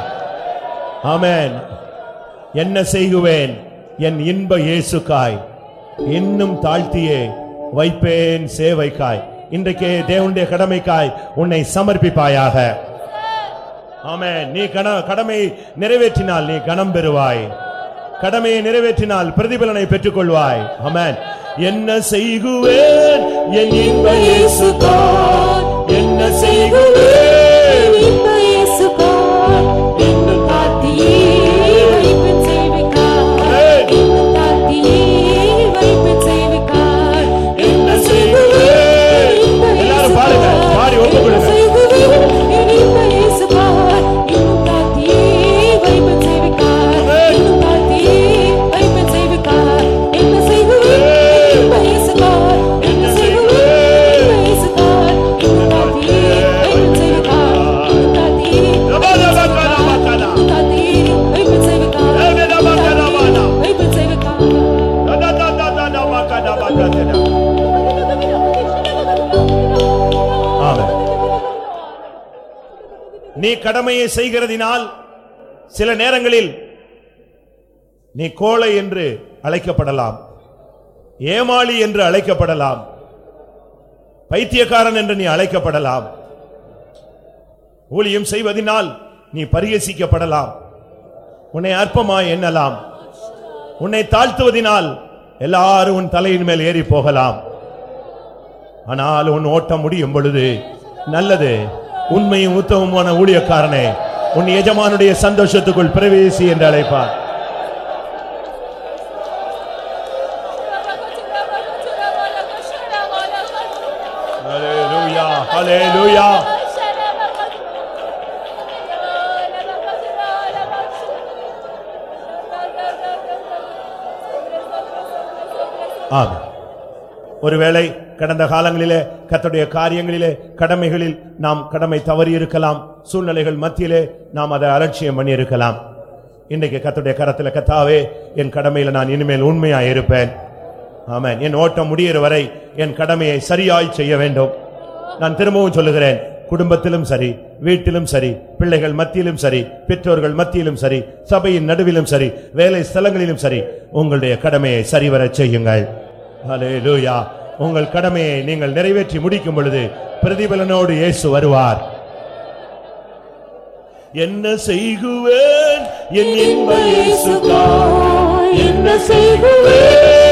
ஆமேன். என்ன செய்குவேன்? என் இன்ப இயேசுக்காய். இன்னும் தாழ்த்தியே வைப்பேன் சேவைக்காய். இன்றைக்கே தேவனுடைய கடமைக்காய் உன்னை சமர்ப்பிப்பாயாக. ஆமே நீ கடமை நிறைவேற்றினால் நீ கணம் பெறுவாய். கடமையை நிறைவேற்றினால் பிரதிபலனை பெற்றுக் கொள்வாய் என்ன செய்குவேன்? என் இன்ப என்ன செய்குவேன்? நீ கடமையை செய்கிறதினால் சில நேரங்களில் நீ கோழை என்று அழைக்கப்படலாம் ஏமாளி என்று அழைக்கப்படலாம் பைத்தியக்காரன் என்று நீ அழைக்கப்படலாம் ஊழியம் செய்வதினால் நீ பரிகசிக்கப்படலாம் உன்னை அற்பமாய் எண்ணலாம் உன்னை தாழ்த்துவதினால் எல்லாரும் உன் தலையின் மேல் ஏறி போகலாம். ஆனால் உன் ஓட்டம் முடியும் பொழுது நல்லது. உண்மையும் உத்தமமான ஊழியக்காரனே உன் எஜமானுடைய சந்தோஷத்துக்குள் பிரவேசி என்று அழைப்பார். ஒருவேளை கடந்த காலங்களிலே கர்த்தருடைய காரியங்களிலே கடமைகளில் நாம் கடமை தவறி இருக்கலாம் சூழ்நிலைகள் மத்தியிலே நாம் அதை அலட்சியம் பண்ணி இருக்கலாம் இன்றைக்கு கத்துடைய கரத்தில் கத்தாவே என் கடமையில் நான் இனிமேல் உண்மையா இருப்பேன். ஆமாம் என் ஓட்டம் முடியிற வரை என் கடமையை சரியாய் செய்ய வேண்டும். நான் திரும்பவும் சொல்லுகிறேன் குடும்பத்திலும் சரி வீட்டிலும் சரி பிள்ளைகள் மத்தியிலும் சரி பெற்றோர்கள் மத்தியிலும் சரி சபையின் நடுவிலும் சரி வேலை ஸ்தலங்களிலும் சரி உங்களுடைய கடமையை சரிவர செய்யுங்கள். ஹalleluya. உங்கள் கடமையை நீங்கள் நிறைவேற்றி முடிக்கும் பொழுது பிரதிபலனோடு இயேசு வருவார். என்ன செய்குவேன்? என் இன்ப இயேசுதான் என்ன செய்குவேன்?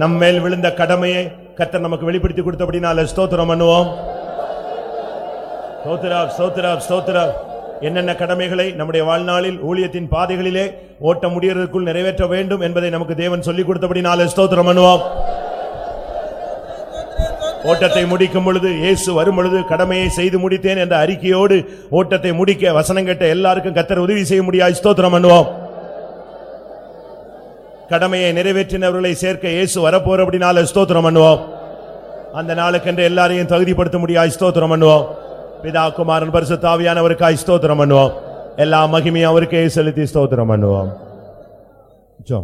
நம் மேல் விழுந்த கடமையை கத்தர் நமக்கு வெளிப்படுத்தி கொடுத்தபடினால ஸ்தோத்திரம் பண்ணுவோம். ஸ்தோத்திரம் ஸ்தோத்ரா ஸ்தோத்திரம். என்னென்ன கடமைகளை நம்முடைய வாழ்நாளில் ஊழியத்தின் பாதைகளிலே ஓட்ட முடியறதுக்குள் நிறைவேற்ற வேண்டும் என்பதை நமக்கு தேவன் சொல்லிக் கொடுத்தபடினால ஸ்தோத்திரம் பண்ணுவோம். ஓட்டத்தை முடிக்கும் பொழுது இயேசு வரும் பொழுது கடமையை செய்து முடித்தேன் என்ற அறிக்கையோடு ஓட்டத்தை முடிக்க வசனம் கேட்ட எல்லாருக்கும் கத்தர் உதவி செய்ய முடியாது ஸ்தோத்திரம் பண்ணுவோம். கடமையை நிறைவேற்றினவர்களை சேர்க்க இயேசு வரப்போறபடினால ஸ்தோத்திரம் பண்ணுவோம். அந்த நாளுக்கென்று எல்லாரையும் தகுதிப்படுத்த முடியாது ஸ்தோத்திரம் பண்ணுவோம். பிதா குமாரன் பரிசு தாவியானவருக்காய் ஸ்தோத்திரம் பண்ணுவோம். எல்லா மகிமையும் அவருக்கே செலுத்தி ஸ்தோத்திரம் பண்ணுவோம். ஜோ